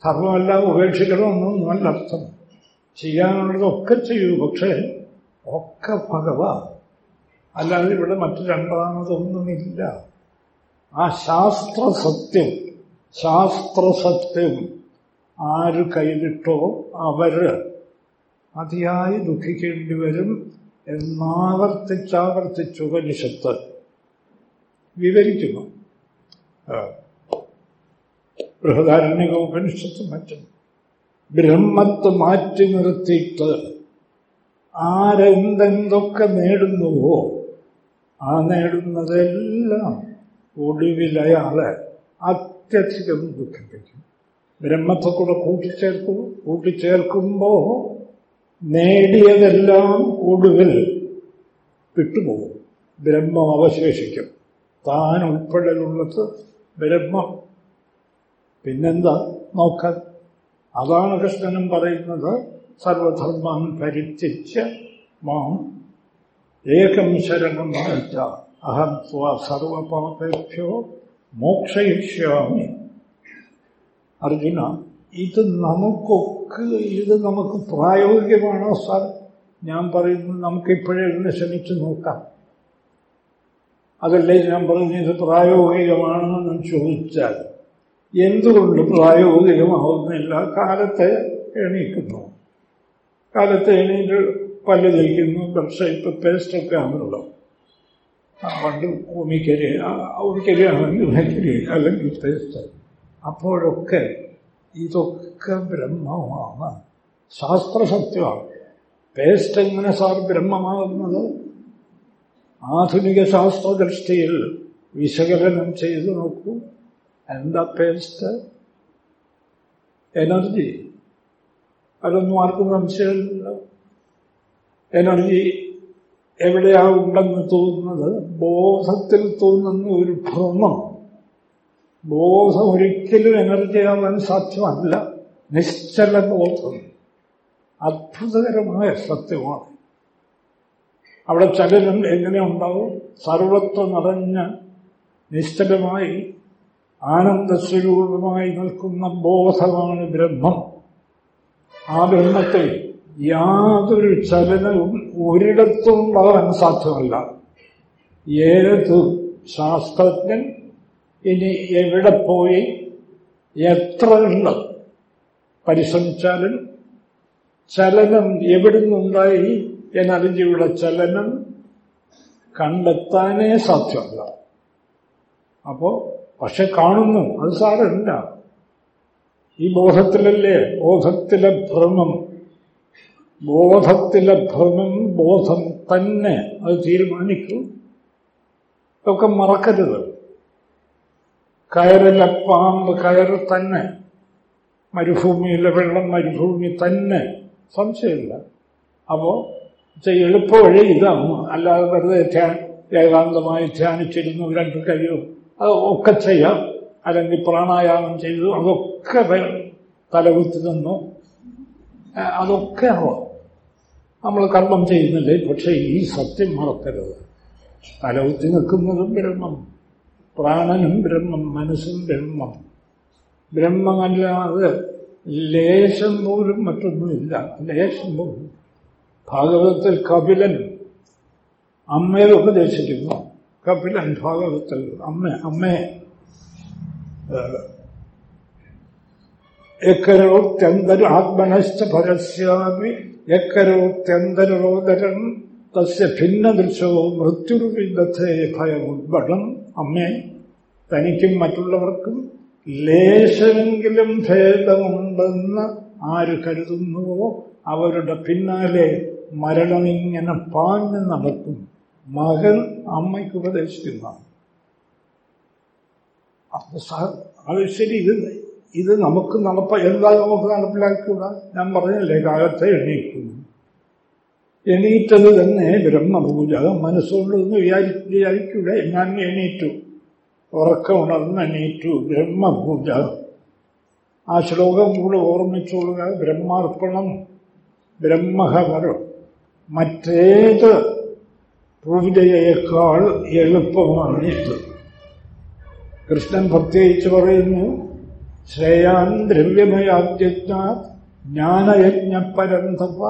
S1: ധർമ്മമെല്ലാം ഉപേക്ഷിക്കണമെന്നൊന്നുമല്ല അർത്ഥം ചെയ്യാനുള്ളതൊക്കെ ചെയ്യൂ പക്ഷേ ഒക്കെ ഭഗവാൻ. അല്ലാതെ ഇവിടെ മറ്റു രണ്ടാമതൊന്നുമില്ല. ആ ശാസ്ത്ര സത്യം ശാസ്ത്ര സത്യം ആര് കൈവിട്ടോ അവർ അതിയായി ദുഃഖിക്കേണ്ടി വരും എന്നാവർത്തിച്ചാവർത്തിച്ചുപനിഷത്ത് വിവരിക്കുന്നു. ബൃഹദാരണ്യക ഉപനിഷത്ത് മറ്റും. ബ്രഹ്മത്ത് മാറ്റി നിർത്തിയിട്ട് ആരെന്തെന്തൊക്കെ നേടുന്നുവോ ആ നേടുന്നതെല്ലാം ഒടുവിലയാളെ അത്യധികം ദുഃഖിപ്പിക്കും. ബ്രഹ്മത്തെ കൂടെ കൂട്ടിച്ചേർക്കും കൂട്ടിച്ചേർക്കുമ്പോൾ നേടിയതെല്ലാം ഒടുവിൽ വിട്ടുപോകും. ബ്രഹ്മം അവശേഷിക്കും. താൻ ഉൾപ്പെടലുള്ളത് ബ്രഹ്മം. പിന്നെന്താ? നോക്ക. അതാണ് കൃഷ്ണനും പറയുന്നത് സർവധർമ്മം പരിത്യച്ച് മാം ഏകം ശരണം വായിച്ച അഹം സ്വ സർവപാപേഭ്യോ മോക്ഷയിഷ്യാമി. അർജുന ഇത് നമുക്കൊക്കെ ഇത് നമുക്ക് പ്രായോഗികമാണോ സാർ? ഞാൻ പറയുന്നത് നമുക്കിപ്പോഴേ ഒന്ന് ശ്രമിച്ചു നോക്കാം. അതല്ലേ ഞാൻ പറഞ്ഞു ഇത് പ്രായോഗികമാണെന്ന് ചോദിച്ചാൽ. എന്തുകൊണ്ട് പ്രായോഗികമാവുന്നില്ല കാലത്തെ എണീക്കുന്നു. കാലത്തെ എണീറ്റ് പല്ല് തയ്ക്കുന്നു പക്ഷേ ഇപ്പം പേസ്റ്റൊക്കെ ആണല്ലോ. പണ്ട് ഭൂമിക്കരി ഉമിക്കരിയാണെങ്കിൽ ഭയങ്കരി അല്ലെങ്കിൽ പേസ്റ്റ്. അപ്പോഴൊക്കെ ഇതൊക്കെ ബ്രഹ്മമാണ്. ശാസ്ത്രസത്യമാണ്. പേസ്റ്റ് എങ്ങനെ സാർ ബ്രഹ്മമാകുന്നത് ആധുനിക ശാസ്ത്രദൃഷ്ടിയിൽ വിശകലനം ചെയ്തു നോക്കൂ. എന്താ പേസ്റ്റ് എനർജി അതൊന്നും ആർക്കും സംശയമില്ല. എനർജി എവിടെയാ ഉണ്ടെന്ന് തോന്നുന്നത്? ബോധത്തിൽ തോന്നുന്ന ഒരു ഭ്രമം. ബോധം ഒരിക്കലും എനർജി ആവാൻ സാധ്യമല്ല. നിശ്ചല ബോധം. അത്ഭുതകരമായ സത്യമാണ്. അവിടെ ചലനം എങ്ങനെ ഉണ്ടാവും? സർവത്വം നിറഞ്ഞ നിശ്ചലമായി ആനന്ദസ്വരൂപമായി നിൽക്കുന്ന ബോധമാണ് ബ്രഹ്മം. ആ ബ്രഹ്മത്തിൽ യാതൊരു ചലനവും ഒരിടത്തും ഉണ്ടാകാൻ സാധ്യമല്ല. ഏത് ശാസ്ത്രജ്ഞൻ ഇനി എവിടെ പോയി എത്ര പരിശ്രമിച്ചാലും ചലനം എവിടെ നിന്നുണ്ടായി എന്നറിഞ്ഞുള്ള ചലനം കണ്ടെത്താനേ സാധ്യമല്ല. അപ്പോ പക്ഷെ കാണുന്നു. അത് സാരമില്ല. ഈ ബോധത്തിലല്ലേ? ബോധത്തിലെ ഭ്രമം. ബോധത്തിലെ ഭ്രമം ബോധം തന്നെ. അത് തീരുമാനിക്കും. ഇതൊക്കെ മറക്കരുത്. കയറിലെ പാമ്പ് കയറ് തന്നെ. മരുഭൂമിയിലെ വെള്ളം മരുഭൂമി തന്നെ. സംശയമില്ല. അപ്പോ എളുപ്പ വഴി ഇതാണ് അല്ലാതെ വെറുതെ ധ്യാൻ ഏകാന്തമായി ധ്യാനിച്ചിരുന്നു. രണ്ട് കഴിയും അത് ഒക്കെ ചെയ്യാം. അല്ലെങ്കിൽ പ്രാണായാമം ചെയ്തു അതൊക്കെ തലകുത്തി നിന്നു. അതൊക്കെ ആവാം. നമ്മൾ കർമ്മം ചെയ്യുന്നില്ലേ? പക്ഷെ ഈ സത്യം മറക്കരുത്. തലകുത്തി നിൽക്കുന്നതും ബ്രഹ്മം. പ്രാണനും ബ്രഹ്മം മനസ്സും ബ്രഹ്മം. ബ്രഹ്മമല്ലാതെ ലേശം പോലും മറ്റൊന്നുമില്ല. ലേശം പോലും. ഭാഗവതത്തിൽ കപിലൻ അമ്മയെ ഉപദേശിക്കുന്നു. കപിലൻ ഭാഗവതത്തിൽ അമ്മ അമ്മയെ യക്കരോത്യന്തര ആത്മനശ്ച പരസ്യാമി യക്കരോത്യന്തരോദരൻ തസ്യ ഭിന്നദൃശോ മൃത്യുർവിദത്തെ ഭയമുദ്ഭടം അമ്മേ തനിക്കും മറ്റുള്ളവർക്കും ലേശമെങ്കിലും ഭേദമുണ്ടെന്ന് ആര് കരുതുന്നുവോ അവരുടെ പിന്നാലെ മരണമിങ്ങനെ പാഞ്ഞു നടക്കും. മകൻ അമ്മയ്ക്ക് ഉപദേശിക്കുന്നതാണ് അത് ശരി ഇത് ഇത് നമുക്ക് നടപ്പ എന്താ നമുക്ക് നടപ്പിലാക്കിക്കൂടാ? ഞാൻ പറഞ്ഞല്ലേ കാലത്തെ എണീക്കുന്നു. എണീറ്റത് തന്നെ ബ്രഹ്മപൂജ. മനസ്സുകൊണ്ടൊന്ന് വിചാരി വിചാരിക്കൂടെ? ഞാൻ എണീറ്റു. ഉറക്കമുണർന്ന് എണീറ്റു. ബ്രഹ്മപൂജ. ആ ശ്ലോകം കൂടെ ഓർമ്മിച്ചുകൊള്ളുക ബ്രഹ്മാർപ്പണം ബ്രഹ്മഹവരം മറ്റേത് പൂജയേക്കാൾ എളുപ്പമാണ് ഇത് കൃഷ്ണൻ പ്രത്യേകിച്ച് പറയുന്നു ശ്രേയാൻ ദ്രവ്യമയാദ്യജ്ഞാ ജ്ഞാനയജ്ഞപരന്തപ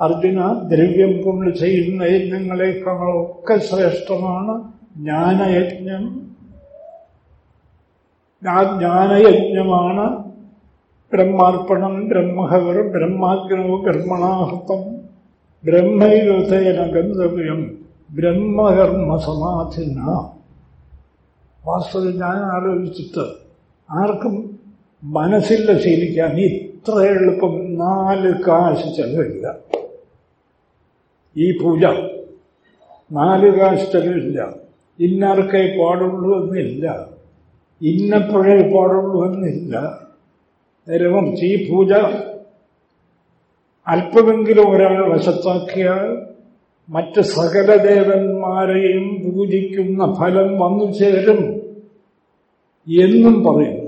S1: അർജുന ദ്രവ്യം കൊണ്ട് ചെയ്യുന്ന യജ്ഞങ്ങളെക്കാളൊക്കെ ശ്രേഷ്ഠമാണ് ജ്ഞാനയജ്ഞം. ആ ജ്ഞാനയജ്ഞമാണ് ബ്രഹ്മാർപ്പണം ബ്രഹ്മഹവർ ബ്രഹ്മാഗ്നോ ബ്രഹ്മണാഹൃതം. ബ്രഹ്മയുധേന ഗന്ധവ്യം ബ്രഹ്മകർമ്മ സമാധിന വാസ്തവം ഞാൻ ആലോചിച്ചിട്ട് ആർക്കും മനസ്സില്ല ശീലിക്കാൻ ഇത്ര എളുപ്പം നാല് കാശ് ചെലവില്ല. ഈ പൂജ നാല് കാശ് ചെലവില്ല. ഇന്നാർക്കേ പാടുള്ളൂ എന്നില്ല ഇന്നപ്പോഴേ പാടുള്ളൂ എന്നില്ല രവം ഈ പൂജ അല്പമെങ്കിലും ഒരാൾ വശത്താക്കിയാൽ മറ്റ് സകല ദേവന്മാരെയും പൂജിക്കുന്ന ഫലം വന്നു ചേരും എന്നും പറയുന്നു.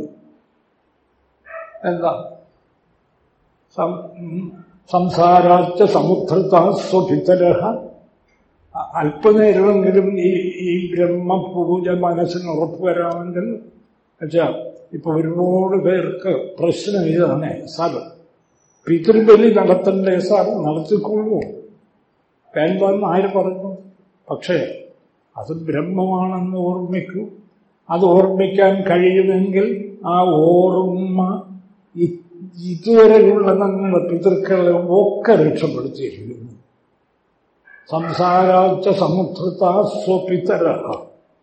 S1: എന്താ? സംസാരാച്ച സമുദ്രത സ്വഭിതര അല്പനേരമെങ്കിലും ഈ ഈ ബ്രഹ്മപൂജ മനസ്സിന് ഉറപ്പുവരാമെങ്കിൽ വെച്ചാ ഇപ്പൊ ഒരുപാട് പേർക്ക് പ്രശ്നം ഇതാണ് സാർ പിതൃബലി നടത്തണ്ടേ സാർ നടത്തിക്കൊള്ളൂ. വേണ്ടെന്ന് ആര് പറഞ്ഞു? പക്ഷേ അത് ബ്രഹ്മമാണെന്ന് ഓർമ്മിക്കൂ. അത് ഓർമ്മിക്കാൻ കഴിയുമെങ്കിൽ ആ ഓർമ്മ ഇതുവരെയുള്ള നമ്മുടെ പിതൃക്കളെ ഒക്കെ രക്ഷപ്പെടുത്തിയിരിക്കുന്നു. സംസാരാച്ച സമുദ്രത സ്വപിതര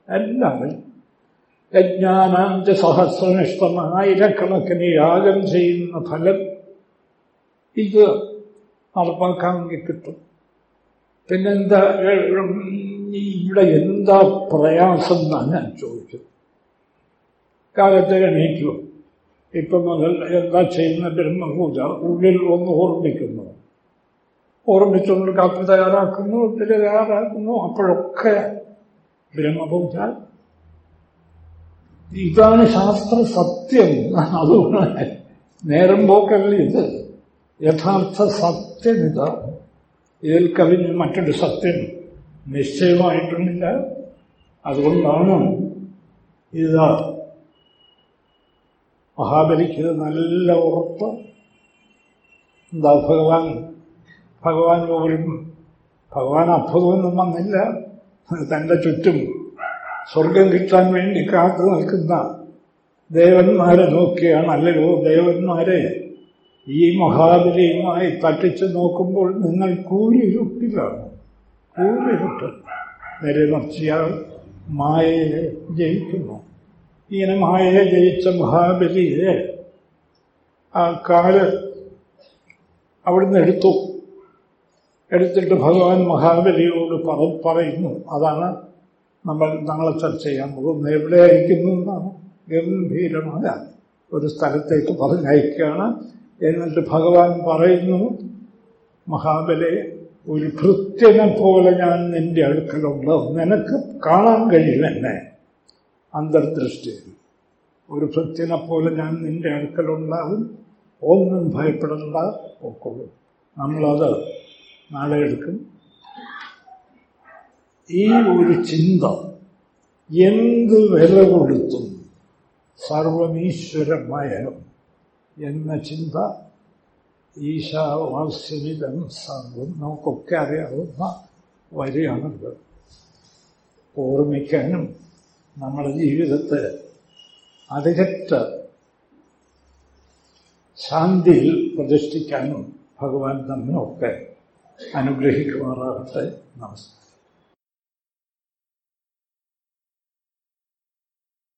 S1: എല്ലാവരും യജ്ഞാനാഞ്ച സഹസ്രനിഷ്ഠമായിരക്കണക്കിന് യാഗം ചെയ്യുന്ന ഫലം ഇത് നടപ്പാക്കാമെങ്കിൽ കിട്ടും. പിന്നെന്താ ഇവിടെ എന്താ പ്രയാസം എന്നാണ് ഞാൻ ചോദിച്ചത്. കാലത്തെ എണീറ്റു ഇപ്പം മുതൽ എന്താ ചെയ്യുന്ന ബ്രഹ്മപൂജ ഉള്ളിൽ ഒന്ന് ഓർമ്മിക്കുന്നു. ഓർമ്മിച്ചുകൊണ്ട് കാപ്പി തയ്യാറാക്കുന്നു ഇഡ്ഡലി തയ്യാറാക്കുന്നു അപ്പോഴൊക്കെ ബ്രഹ്മപൂജ ഇതാണ് ശാസ്ത്ര സത്യം അതുകൊണ്ട് നേരം പോക്കല്ല ഇത്. യഥാർത്ഥ സത്യമിത. ഇതിൽ കവിഞ്ഞ് മറ്റൊരു സത്യം നിശ്ചയമായിട്ടുണ്ടില്ല അതുകൊണ്ടാണ് ഇത് മഹാബലിക്ക് നല്ല ഉറപ്പ്. എന്താ ഭഗവാൻ? ഭഗവാൻ പോലും ഭഗവാൻ അത്ഭുതമൊന്നും വന്നില്ല. തന്റെ ചുറ്റും സ്വർഗം കിട്ടാൻ വേണ്ടി കാത്തു നിൽക്കുന്ന ദേവന്മാരെ നോക്കിയാണ്. അല്ലയോ ദേവന്മാരെ ഈ മഹാബലിയുമായി തട്ടിച്ചു നോക്കുമ്പോൾ നിങ്ങൾ കൂലിരുട്ടിലാണ്. കൂലിരുട്ട്. നേരെ മറിച്ചയാൾ മായയെ ജയിക്കുന്നു. ഇങ്ങനെ മായയെ ജയിച്ച മഹാബലിയെ ആ കാൽ അവിടുന്ന് എടുത്തു. എടുത്തിട്ട് ഭഗവാൻ മഹാബലിയോട് പറ പറയുന്നു. അതാണ് നമ്മൾ നാളെ ചർച്ച ചെയ്യാൻ പോകുന്നത്. എവിടെയായിരിക്കുന്നു എന്നാണ് ഗംഭീരമായ ഒരു സ്ഥലത്തേക്ക് പറഞ്ഞയക്കുകയാണ്. എന്നിട്ട് ഭഗവാൻ പറയുന്നു മഹാബലെ ഒരു ഭൃത്യനെ പോലെ ഞാൻ നിന്റെ അടുക്കലുണ്ട് നിനക്ക് കാണാൻ കഴിയും എന്നെ. അന്തർദൃഷ്ടിയിൽ ഒരു ഭൃത്യനെ പോലെ ഞാൻ നിന്റെ അടുക്കലുണ്ടാകും ഒന്നും ഭയപ്പെടണ്ട പോക്കുള്ളൂ നമ്മളത് നാളെ എടുക്കും. ഈ ഒരു ചിന്ത എന്ത് വില കൊടുത്തും സർവമീശ്വരമയം എന്ന ചിന്ത ഈശാവാസ്യവിധം സർവം നമുക്കൊക്കെ അറിയാവുന്ന വരിയാണിത്. ഓർമ്മിക്കാനും നമ്മുടെ ജീവിതത്തെ അതികറ്റ ശാന്തിയിൽ പ്രതിഷ്ഠിക്കാനും ഭഗവാൻ നമ്മയൊക്കെ അനുഗ്രഹിക്കുമാറാകട്ടെ. നമസ്കാരം.